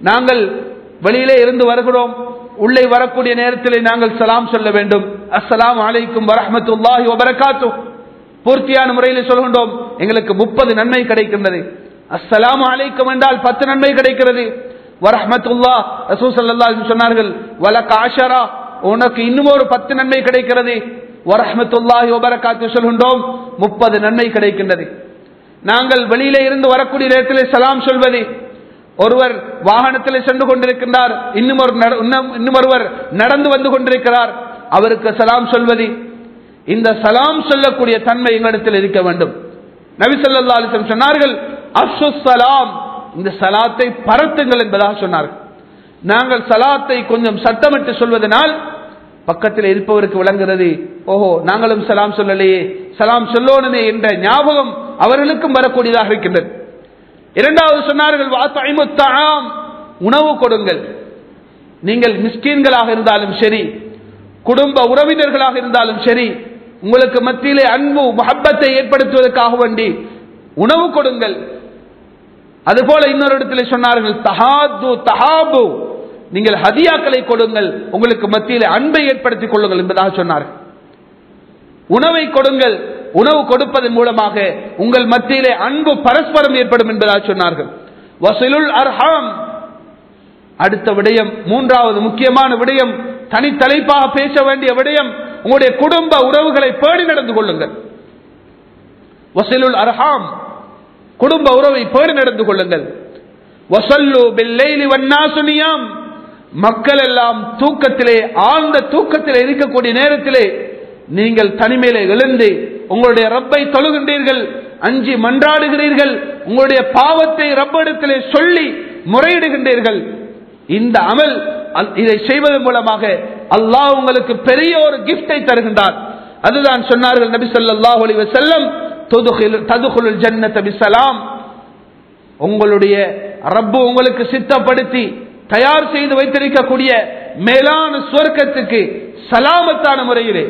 நாங்கள் வெளியிலே இருந்து வருகிறோம். உள்ளே வரக்கூடிய நேரத்திலே நாங்கள் சலாம் சொல்ல வேண்டும். அஸ்லாம் அலைக்கும் வரமத்துல்லாஹி வபரகாத்தும் பூர்த்தியான முறையில் சொல்கின்றோம். எங்களுக்கு முப்பது நன்மை கிடைக்கின்றது. அஸ்லாம் அலைக்கும் என்றால் பத்து நன்மை கிடைக்கிறது. வரஹ்மத்துல்லா ரசூல் ஸல்லல்லாஹு சொன்னார்கள் வலக ஆஷரா உனக்கு இன்னும் ஒரு பத்து நன்மை கிடைக்கிறது. வரஹமத்துல்லாஹி வபரகாத்து சொல்கின்றோம். முப்பது நன்மை கிடைக்கின்றது. நாங்கள் வெளியில இருந்து வரக்கூடிய நேரத்தில் சலாம் சொல்வது. ஒருவர் வாகனத்தில் சென்று கொண்டிருக்கின்றார். இன்னும் ஒரு நட- இன்னும் ஒருவர் நடந்து வந்து கொண்டிருக்கிறார். அவருக்கு சலாம் சொல்வது. இந்த சலாம் சொல்லக்கூடிய தன்மை எங்களிடத்தில் இருக்க வேண்டும். நபிசல்லா ஸல்லல்லாஹு சொன்னார்கள் அசு சலாம் இந்த சலாத்தை பரத்துங்கள் என்பதாக சொன்னார்கள். நாங்கள் சலாத்தை கொஞ்சம் சத்தமிட்டு சொல்வதனால் பக்கத்தில் இருப்பவருக்கு விளங்குகிறது. ஓஹோ நாங்களும் சலாம் சொல்லலையே. சலாம் சொல்லோனுமே என்ற ஞாபகம் அவர்களுக்கும் வரக்கூடியதாக இருக்கின்றது. இரண்டாவது சொன்னார்கள் உணவு கொடுங்கள். நீங்கள் மிஸ்கீன்களாக இருந்தாலும் சரி குடும்ப உறவினர்களாக இருந்தாலும் சரி உங்களுக்கு மத்தியிலே அன்பு மஹப்பத்தை ஏற்படுத்துவதற்காக வேண்டி உணவு கொடுங்கள். அதுபோல இன்னொரு இடத்துல சொன்னார்கள் தஹாது தஹாபு. நீங்கள் ஹதியாக்களை கொடுங்கள். உங்களுக்கு மத்தியில் அன்பை ஏற்படுத்திக் கொள்ளுங்கள் என்பதாக சொன்னார்கள் உணவை கொடுங்கள். உணவு கொடுப்பதன் மூலமாக உங்கள் மத்தியிலே அன்பு பரஸ்பரம் ஏற்படும் என்பதாக சொன்னார்கள். வசூலுல் அர்ஹாம். அடுத்த விடயம் மூன்றாவது முக்கியமான விடயம் தனித்தலைப்பாக பேச வேண்டிய விடயம் உங்களுடைய குடும்ப உறவுகளை பேணி நடந்து கொள்ளுங்கள். வசலுல் அர்ஹாம். குடும்ப உறவை பேணி நடந்து கொள்ளுங்கள். வசல்லு பில்லைலி வன்னாசு மக்கள் எல்லாம் தூக்கத்திலே ஆழ்ந்த தூக்கத்திலே இருக்கக்கூடிய நேரத்திலே நீங்கள் தனிமையிலே எழுந்து உங்களுடைய ரப்பை தொழுகின்றீர்கள் அஞ்சி மன்றாடுகிறீர்கள் உங்களுடைய பாவத்தை ரப்பிடத்திலே சொல்லி முறையிடுகின்றீர்கள். இந்த அமல் இதை செய்வதன் மூலமாக அல்லாஹ் உங்களுக்கு பெரிய ஒரு கிஃப்டை தருகின்றார். அதுதான் சொன்னார்கள் நபி சொல்லாஹ் அலைஹி வஸல்லம் துதுகில் ததுகுலுல் ஜன்னத உங்களுடைய ரப்பு உங்களுக்கு சித்தப்படுத்தி தயார் செய்து வைத்திருக்கக்கூடிய மேலான சுவர்க்கத்துக்கு சலாமத்தான முறையிலே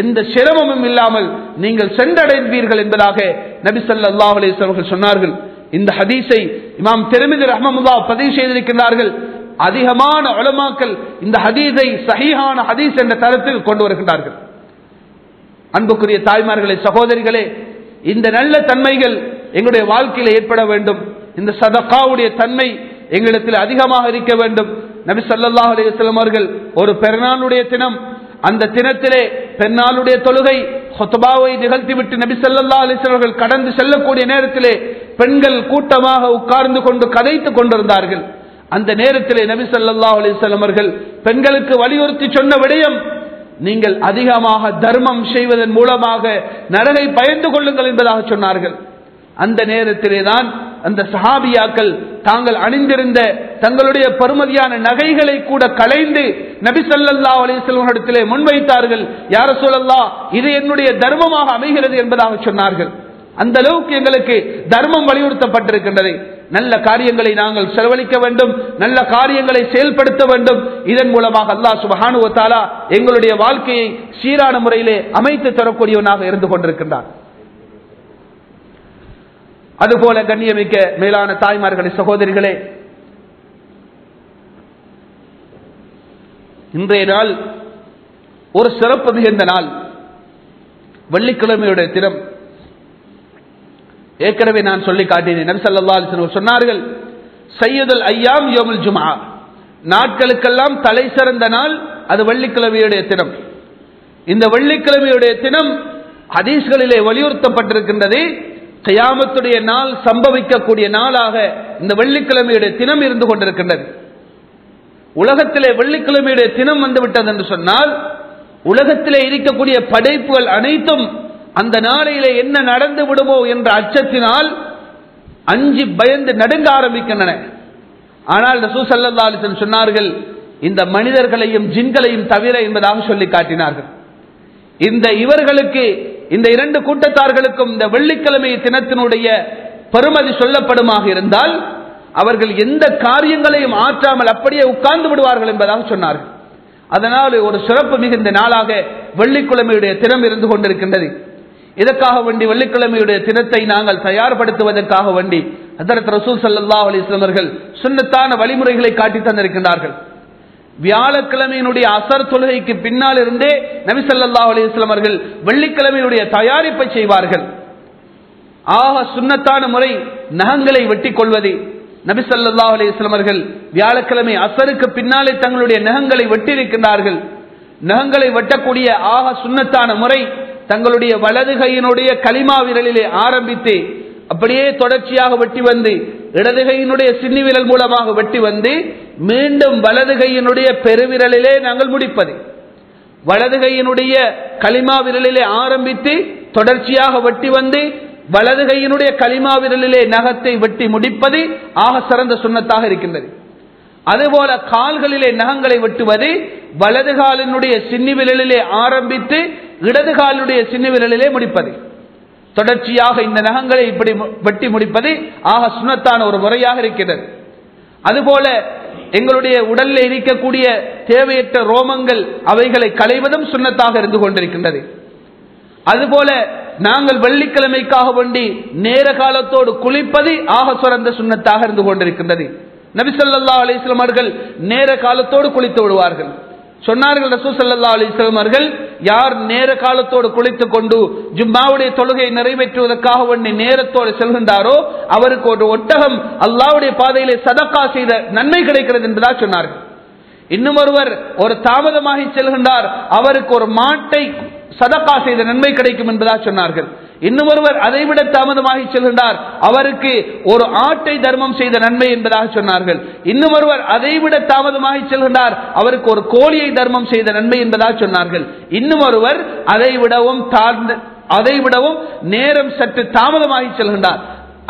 எந்த சிரமமும் இல்லாமல் நீங்கள் சென்றடைந்தீர்கள் என்பதாக நபி அல்லாஹ் அலைஹி சொன்னார்கள். இந்த ஹதீஸை இமாம் திருமிதி ரஹமமுல்லா பதிவு செய்திருக்கிறார்கள் அதிகமான உலமாக்கள் இந்த ஹதீஸை சகிஹான ஹதீஸ் என்ற தரத்தில் கொண்டு வருகின்றார்கள். அன்புக்குரிய தாய்மார்களே சகோதரிகளே இந்த நல்ல தன்மைகள் எங்களுடைய வாழ்க்கையில் ஏற்பட வேண்டும். இந்த சதக்காவுடைய தன்மை எங்களிடத்தில் அதிகமாக இருக்க வேண்டும். நபி சல்லாஹ் அலைஹி அவர்கள் ஒரு பெருநாளுடைய தினம் அந்த தினத்திலே பெண்ணாளுடைய தொழுகை ஹொத்தபாவை நிகழ்த்திவிட்டு நபி சல்லா அலைஹி கடந்து செல்லக்கூடிய நேரத்திலே பெண்கள் கூட்டமாக உட்கார்ந்து கொண்டு கதைத்துக் கொண்டிருந்தார்கள். அந்த நேரத்திலே நபி ஸல்லல்லாஹு அலைஹி பெண்களுக்கு வலியுறுத்தி சொன்ன விடயம் நீங்கள் அதிகமாக தர்மம் செய்வதன் மூலமாக நரகை பயந்து கொள்ளுங்கள் என்பதாக சொன்னார்கள். அந்த நேரத்திலே தான் அந்த சஹாபியாக்கள் தாங்கள் அணிந்திருந்த தங்களுடைய பருமதியான நகைகளை கூட களைந்து நபி ஸல்லல்லாஹு அலைஹி முன்வைத்தார்கள். யார சொல்லல்லா இது என்னுடைய தர்மமாக அமைகிறது என்பதாக சொன்னார்கள். அந்த அளவுக்கு எங்களுக்கு தர்மம் வலியுறுத்தப்பட்டிருக்கின்றது. நல்ல காரியங்களை நாங்கள் செலவழிக்க வேண்டும். நல்ல காரியங்களை செயல்படுத்த வேண்டும். இதன் மூலமாக அல்லாஹ் சுபஹானு எங்களுடைய வாழ்க்கையை சீரான முறையிலே அமைத்து தரக்கூடியவனாக இருந்து கொண்டிருக்கின்றான். அதுபோல கண்ணியமிக்க மேலான தாய்மார்களே சகோதரிகளே. இன்றைய நாள் ஒரு சிறப்பு மிகுந்த நாள். வெள்ளிக்கிழமையுடைய தினம். ஏற்கனவே நான் சொல்லி காட்டினேன். நபி சொன்னார்கள் சையதுல் ஐயாம் யோமுல் ஜுமா நாட்களுக்கெல்லாம் தலை சிறந்த நாள் அது வெள்ளிக்கிழமையுடைய தினம். இந்த வெள்ளிக்கிழமையுடைய தினம் ஹதீஸ்களிலே வலியுறுத்தப்பட்டிருக்கின்றது கயாமத்துடைய நாள் சம்பவிக்கக்கூடிய நாளாக இந்த வெள்ளிக்கிழமையுடைய தினம் இருந்து கொண்டிருக்கின்றது. உலகத்திலே வெள்ளிக்கிழமையுடைய தினம் வந்துவிட்டது என்று சொன்னால் உலகத்திலே இருக்கக்கூடிய படைப்புகள் அனைத்தும் அந்த நாளையிலே என்ன நடந்து விடுமோ என்ற அச்சத்தினால் அஞ்சு பயந்து நடுங்க ஆரம்பிக்கின்றன. ஆனால் ரசூ அலிசன் சொன்னார்கள் இந்த மனிதர்களையும் ஜின்களையும் தவிர என்பதாக சொல்லி காட்டினார்கள். இந்த இவர்களுக்கு இந்த இரண்டு கூட்டத்தார்களுக்கும் இந்த வெள்ளிக்கிழமை தினத்தினுடைய பெருமதி சொல்லப்படுமாக இருந்தால் அவர்கள் எந்த காரியங்களையும் ஆற்றாமல் அப்படியே உட்கார்ந்து விடுவார்கள் என்பதாக சொன்னார்கள். அதனால் ஒரு சிறப்பு மிகுந்த நாளாக வெள்ளிக்கிழமையுடைய தினம் இருந்து கொண்டிருக்கின்றது. இதற்காக வேண்டி வெள்ளிக்கிழமையுடைய தினத்தை நாங்கள் தயார்படுத்துவதற்காக வேண்டி அதரத் ரசூல் சல்லா அலிஸ்லமர்கள் சுண்ணத்தான வழிமுறைகளை காட்டி தந்திருக்கின்றார்கள். வியாழக்கிழமையினுடைய அசர் தொழுகைக்கு பின்னால் இருந்தே நபிசல்லா அலிஸ்லாம் அவர்கள் வெள்ளிக்கிழமையினுடைய தயாரிப்பை செய்வார்கள். ஆக சுண்ணத்தான முறை நகங்களை வெட்டி கொள்வது. நபிசல்லா அலிஸ்லாம் அவர்கள் வியாழக்கிழமை அசருக்கு பின்னாலே தங்களுடைய நகங்களை வெட்டியிருக்கின்றார்கள். நகங்களை வெட்டக்கூடிய ஆக சுண்ணத்தான முறை தங்களுடைய வலது கையினுடைய களிமா விரலிலே ஆரம்பித்து அப்படியே தொடர்ச்சியாக வெட்டி வந்து இடதுகையினுடைய சின்னி விரல் மூலமாக வெட்டி வந்து மீண்டும் வலது கையினுடைய பெருவிரலிலே நாங்கள் முடிப்பது. வலது கையினுடைய களிமா விரலிலே ஆரம்பித்து தொடர்ச்சியாக வெட்டி வந்து வலது கையினுடைய களிமா விரலிலே நகத்தை வெட்டி முடிப்பது ஆக சிறந்த சுண்ணத்தாக இருக்கின்றது. அதுபோல கால்களிலே நகங்களை வெட்டுவது வலது காலினுடைய சின்னி விரலிலே ஆரம்பித்து இடது காலினுடைய சின்னி விரலிலே முடிப்பது. தொடர்ச்சியாக இந்த நகங்களை இப்படி வெட்டி முடிப்பது ஆக சுனத்தான ஒரு முறையாக இருக்கிறது. அதுபோல எங்களுடைய உடலில் இருக்கக்கூடிய தேவையற்ற ரோமங்கள் அவைகளை களைவதும் சுண்ணத்தாக இருந்து கொண்டிருக்கின்றது. அதுபோல நாங்கள் வெள்ளிக்கிழமைக்காக வேண்டி நேர காலத்தோடு குளிப்பது ஆக சுரந்த சுண்ணத்தாக இருந்து கொண்டிருக்கின்றது. நபிசல்லா அலிஸ்லாம் அவர்கள் நேர காலத்தோடு குளித்து விடுவார்கள். சொன்னார்கள் ரசூ சல்லா அலிஸ்லாம் அவர்கள் யார் நேர காலத்தோடு குளித்துக் கொண்டு ஜும்மாவுடைய தொழுகையை நிறைவேற்றுவதற்காக வேண்டி நேரத்தோடு செல்கின்றாரோ அவருக்கு ஒரு ஒட்டகம் அல்லாவுடைய பாதையிலே சதக்கா செய்த நன்மை கிடைக்கிறது என்பதா சொன்னார்கள். இன்னும் ஒருவர் ஒரு தாமதமாகி செல்கின்றார் அவருக்கு ஒரு மாட்டை சதக்கா செய்த நன்மை கிடைக்கும் என்பதா சொன்னார்கள். இன்னும் ஒருவர் அதைவிட தாமதமாகி செல்கின்றார். அவருக்கு ஒரு ஆட்டை தர்மம் செய்த நன்மை என்பதாக சொன்னார்கள். இன்னும் ஒருவர் அதைவிட தாமதமாகி செல்கின்றார். அவருக்கு ஒரு கோழியை தர்மம் செய்த நன்மை என்பதாக சொன்னார்கள். இன்னும் ஒருவர் அதை விடவும் தாழ்ந்த அதை விடவும் நேரம் சற்று தாமதமாகி செல்கின்றார்.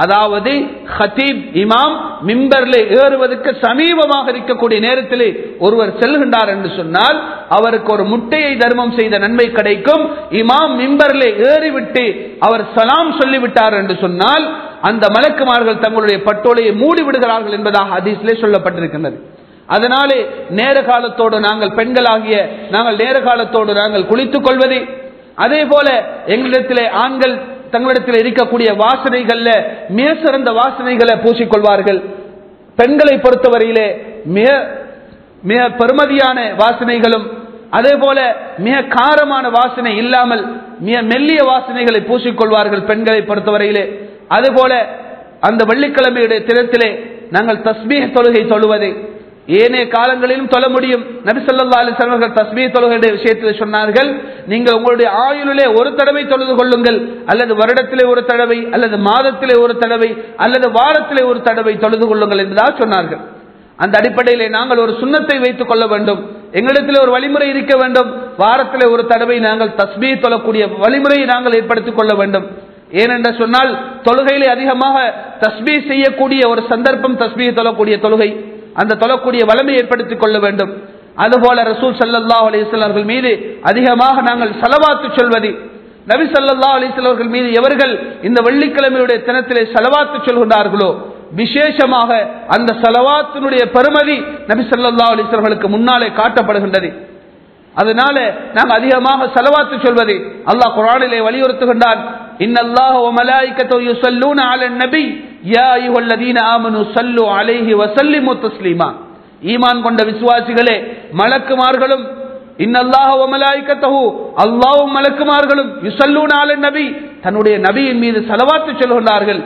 அதாவது ஹத்தீப் இமாம் மிம்பர்ல ஏறுவதற்கு சமீபமாக இருக்கக்கூடிய நேரத்தில் ஒருவர் செல்கின்றார் என்று சொன்னால் அவருக்கு ஒரு முட்டையை தர்மம் செய்த நன்மை கிடைக்கும். இமாம் மிம்பர்ல ஏறிவிட்டு அவர் சலாம் சொல்லிவிட்டார் என்று சொன்னால் அந்த மலக்குமார்கள் தங்களுடைய பட்டோலையை மூடி விடுகிறார்கள் என்பதாக ஹதீஸ்லே சொல்லப்பட்டிருக்கின்றது. அதனாலே நேர காலத்தோடு நாங்கள் பெண்களாகிய நாங்கள் நேர காலத்தோடு நாங்கள் குளித்துக் கொள்வது. அதே போல எங்களிடத்திலே ஆண்கள் தங்களிடத்தில் இருக்கக்கூடிய வாசனைகள்ல மிக சிறந்த வாசனைகளை பூசிக்கொள்வார்கள். பெண்களை பொறுத்தவரையிலே மிக மிக பெருமதியான வாசனைகளும் அதே போல மிக காரமான வாசனை இல்லாமல் மிக மெல்லிய வாசனைகளை பூசிக்கொள்வார்கள் பெண்களை பொறுத்தவரையிலே. அதுபோல அந்த வெள்ளிக்கிழமையுடைய தினத்திலே நாங்கள் தஸ்மீக தொழுகை தொழுவது ஏனைய காலங்களிலும் தொழ முடியும். நபி அலிசல்வர்கள் தஸ்மீ தொழுகையுடைய விஷயத்தில் சொன்னார்கள் நீங்கள் உங்களுடைய ஆயுளிலே ஒரு தடவை தொழுது கொள்ளுங்கள். அல்லது வருடத்திலே ஒரு தடவை அல்லது மாதத்திலே ஒரு தடவை அல்லது வாரத்திலே ஒரு தடவை தொழுது கொள்ளுங்கள் என்பதாக சொன்னார்கள். அந்த அடிப்படையிலே நாங்கள் ஒரு சுண்ணத்தை வைத்துக் கொள்ள வேண்டும். எங்களிடத்தில் ஒரு வழிமுறை இருக்க வேண்டும். வாரத்திலே ஒரு தடவை நாங்கள் தஸ்மீ தொழக்கூடிய வழிமுறையை நாங்கள் ஏற்படுத்திக் கொள்ள வேண்டும். ஏனென்று சொன்னால் தொழுகையிலே அதிகமாக தஸ்மீ செய்யக்கூடிய ஒரு சந்தர்ப்பம் தஸ்மீ தொழக்கூடிய தொழுகை. அந்த தொழக்கூடிய வளமை ஏற்படுத்திக் கொள்ள வேண்டும். அதுபோல ரசூல் சல்லா அலிஸ்வர்கள் மீது அதிகமாக நாங்கள் செலவாத்து சொல்வது. நபி சல்லா அலிஸ்வர்கள் மீது எவர்கள் இந்த வெள்ளிக்கிழமையுடைய தினத்திலே செலவாத்து சொல்கின்றார்களோ விசேஷமாக அந்த செலவாத்தினுடைய பெருமதி நபி சல்லா அலிஸ்லர்களுக்கு முன்னாலே காட்டப்படுகின்றது. அதனால நாங்கள் அதிகமாக செலவாத்து சொல்வது. அல்லாஹ் குரானிலே வலியுறுத்துகின்றான் இன்னல்லாஹ் يصلون على النبي நபி ايها الذين امنوا صلوا عليه وسلموا تسليما ஈமான் கொண்ட விசுவாசிகளே மலக்குமார்களும் இன்னல்லாஹ வமலாயிக்கத்தஹு அல்லாஹ்வும் மலக்குமார்களும் யுசல்லூனால நபி தன்னுடைய நபியின் மீது செலவாத்து சொல்கின்றார்கள்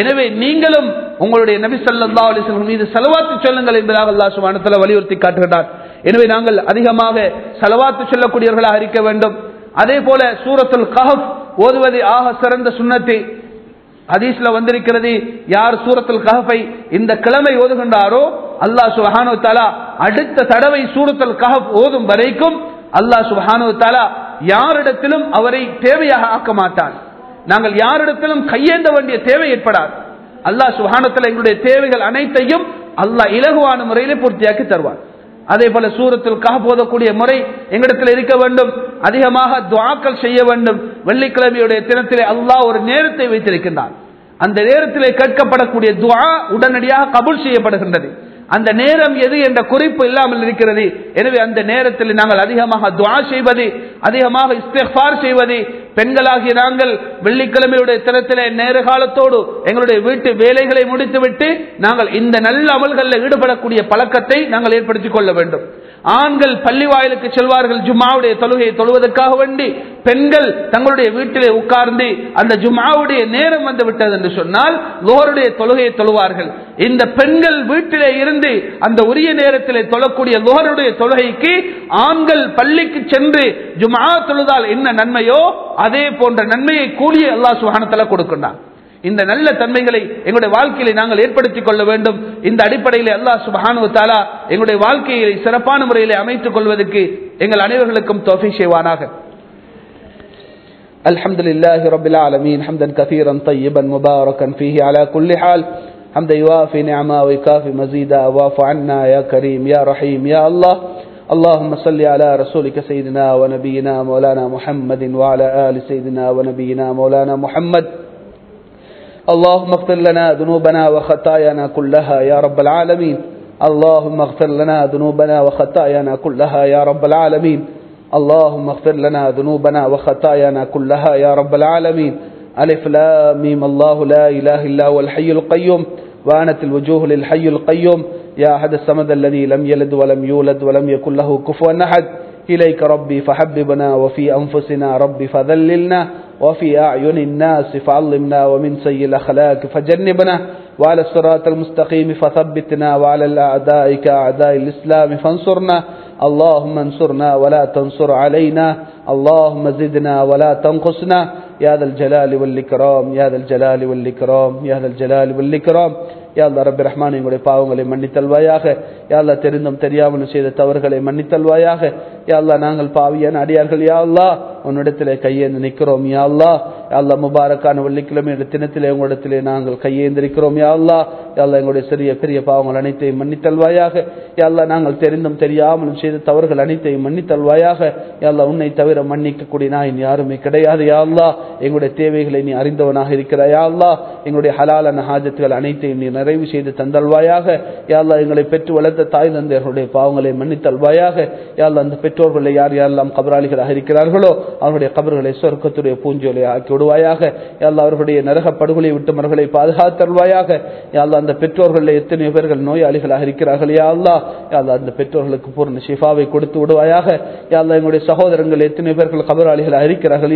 எனவே நீங்களும் உங்களுடைய நபி சல்லா அலைஹி மீது செலவாத்து சொல்லுங்கள் என்பதாக அல்லாஹ் சுப்ஹானஹு வலியுறுத்தி காட்டுகிறார். எனவே நாங்கள் அதிகமாக செலவாத்து சொல்லக்கூடியவர்களாக இருக்க வேண்டும். அதே போல சூரத்துல் கஹப் ஓதுவது ஆக சிறந்த சுண்ணத்தை. ஹதீஸ்ல வந்திருக்கிறது யார் சூரத்தில் கஹபை இந்த கிழமை ஓதுகின்றாரோ அல்லாஹ் சுபஹானு தாலா அடுத்த தடவை சூரத்துல் கஹப் ஓதும் வரைக்கும் அல்லாஹ் சுபஹானு தாலா யாரிடத்திலும் அவரை தேவையாக ஆக்க மாட்டான். நாங்கள் யாரிடத்திலும் கையேந்த வேண்டிய தேவை ஏற்படாது. அல்லாஹ் சுஹானத்தில் எங்களுடைய தேவைகள் அனைத்தையும் அல்லாஹ் இலகுவான முறையிலே பூர்த்தியாக்கி தருவார் அதே போல சூரத்தில் காக போதக்கூடிய முறை எங்களிடத்தில் இருக்க வேண்டும். அதிகமாக துவாக்கள் செய்ய வேண்டும். வெள்ளிக்கிழமையுடைய தினத்திலே அல்லாஹ் ஒரு நேரத்தை வைத்திருக்கின்றான். அந்த நேரத்திலே கேட்கப்படக்கூடிய துவா உடனடியாக கபூல் செய்யப்படுகின்றது. அந்த நேரம் எது என்ற குறிப்பு இல்லாமல் இருக்கிறது. எனவே அந்த நேரத்தில் நாங்கள் அதிகமாக துவா செய்வது அதிகமாக இஸ்திஃபார் செய்வது பெண்களாகிய நாங்கள் வெள்ளிக்கிழமையுடைய தினத்திலே நேர காலத்தோடு எங்களுடைய வீட்டு வேலைகளை முடித்துவிட்டு நாங்கள் இந்த நல்ல அமல்களில் ஈடுபடக்கூடிய பழக்கத்தை நாங்கள் ஏற்படுத்திக் கொள்ள வேண்டும். ஆண்கள் பள்ளி வாயிலுக்கு செல்வார்கள் ஜும்மாவுடைய தொழுகையை தொழுவதற்காக வேண்டி பெண்கள் தங்களுடைய வீட்டிலே உட்கார்ந்து அந்த ஜும்மாவுடைய நேரம் வந்து விட்டது என்று சொன்னால் லோருடைய தொழுகையை தொழுவார்கள். இந்த பெண்கள் வீட்டிலே இருந்து அந்த உரிய நேரத்திலே தொழக்கூடிய லோகருடைய தொழுகைக்கு ஆண்கள் பள்ளிக்கு சென்று ஜும்மா தொழுதால் என்ன நன்மையோ அதே போன்ற நன்மையை கூலியை அல்லாஹ் சுகானத்தில் கொடுக்கின்றான். இந்த நல்ல தன்மைகளை எங்களுடைய வாழ்க்கையில நாங்கள் ஏற்படுத்திக் கொள்ள வேண்டும் இந்த அடிப்படையில் அல்லாஹ் சுபஹானு தாலா எங்களுடைய வாழ்க்கையை சிறப்பான முறையில் அமைத்துக் கொள்வதற்கு எங்கள் அனைவர்களுக்கும் தோஃபி செய்வானாக الحمد لله رب العالمين حمدا كثيرا طيبا مباركا فيه على كل حال حمدا يوافي نعما ويكافي مزيدا واعف عنا يا كريم يا رحيم يا الله اللهم صل على رسولك سيدنا ونبينا مولانا محمد وعلى آل سيدنا ونبينا مولانا محمد اللهم اغفر لنا ذنوبنا وخطايانا كلها يا رب العالمين. اللهم اغفر لنا ذنوبنا وخطايانا كلها يا رب العالمين. اللهم اغفر لنا ذنوبنا وخطايانا كلها يا رب العالمين. ألف لا ميم. الله لا إله إلا هو الحي القيوم. وأنت الوجوه للحي القيوم. يا أحد الصمد الذي لم يلد ولم يولد ولم يكن له كفوا أحد. إليك ربي فحببنا وفي أنفسنا ربي فذللنا وفي أعين الناس فعلمنا ومن سيء الأخلاق فجنبنا وعلى الصراط المستقيم فثبتنا وعلى الأعداء كأعداء الإسلام فانصرنا اللهم انصرنا ولا تنصر علينا اللهم زدنا ولا تنقصنا يا ذا الجلال والإكرام يا ذا الجلال والإكرام يا ذا الجلال والإكرام யா அல்லா ரப்பி ரஹ்மான் எங்களுடைய பாவங்களை மன்னித்தல்வாயாக. யாழ்லா தெரிந்தும் தெரியாமலும் செய்த தவறுகளை மன்னித்தல்வாயாக. யாழ்லா நாங்கள் பாவியான அடியார்கள். யாழ்லா உன்னிடத்திலே கையேந்து நிற்கிறோம் யா அல்லா அல்லா முபாரக்கான வெள்ளிக்கிழமை தினத்திலே உங்களிடத்திலே நாங்கள் கையேந்திருக்கிறோம் யா அல்லா அல்லா எங்களுடைய சிறிய பெரிய பாவங்கள் அனைத்தையும் மன்னித்தல்வாயாக. யா அல்லா நாங்கள் தெரிந்தும் தெரியாமலும் செய்த தவறுகள் அனைத்தையும் மன்னித்தல்வாயாக. யா அல்லா உன்னை தவிர மன்னிக்கக்கூடிய நான் யாருமே கிடையாது யா அல்லா எங்களுடைய தேவைகளை நீ அறிந்தவனாக இருக்கிறாய் யா அல்லா எங்களுடைய ஹலாலான ஹாஜத்துகள் அனைத்தையும் நீ நிறைவு செய்து தந்தல்வாயாக. யாழ்லா எங்களை பெற்று வளர்த்த தாய் தந்தையர்களுடைய பாவங்களை மன்னித்தல்வாயாக. யாழ்லா அந்த பெற்றோர்களை யார் யாரெல்லாம் கபராளிகளாக இருக்கிறார்களோ அவருடைய கபர்களை சொர்க்கத்துடைய பூஞ்சோலை ஆக்கி விடுவாயாக. யாழ்லா அவர்களுடைய நரக படுகொலை விட்டு மர்களை பாதுகாத்தருள்வாயாக. யாழ்லா அந்த பெற்றோர்களில் எத்தனை பேர்கள் நோயாளிகளாக இருக்கிறார்கள். யாழ்லா யாழ்லா அந்த பெற்றோர்களுக்கு பூர்ண ஷிஃபாவை கொடுத்து விடுவாயாக. யாழ்லா எங்களுடைய சகோதரங்கள் எத்தனை பேர்கள் கபராளிகளாக இருக்கிறார்கள்.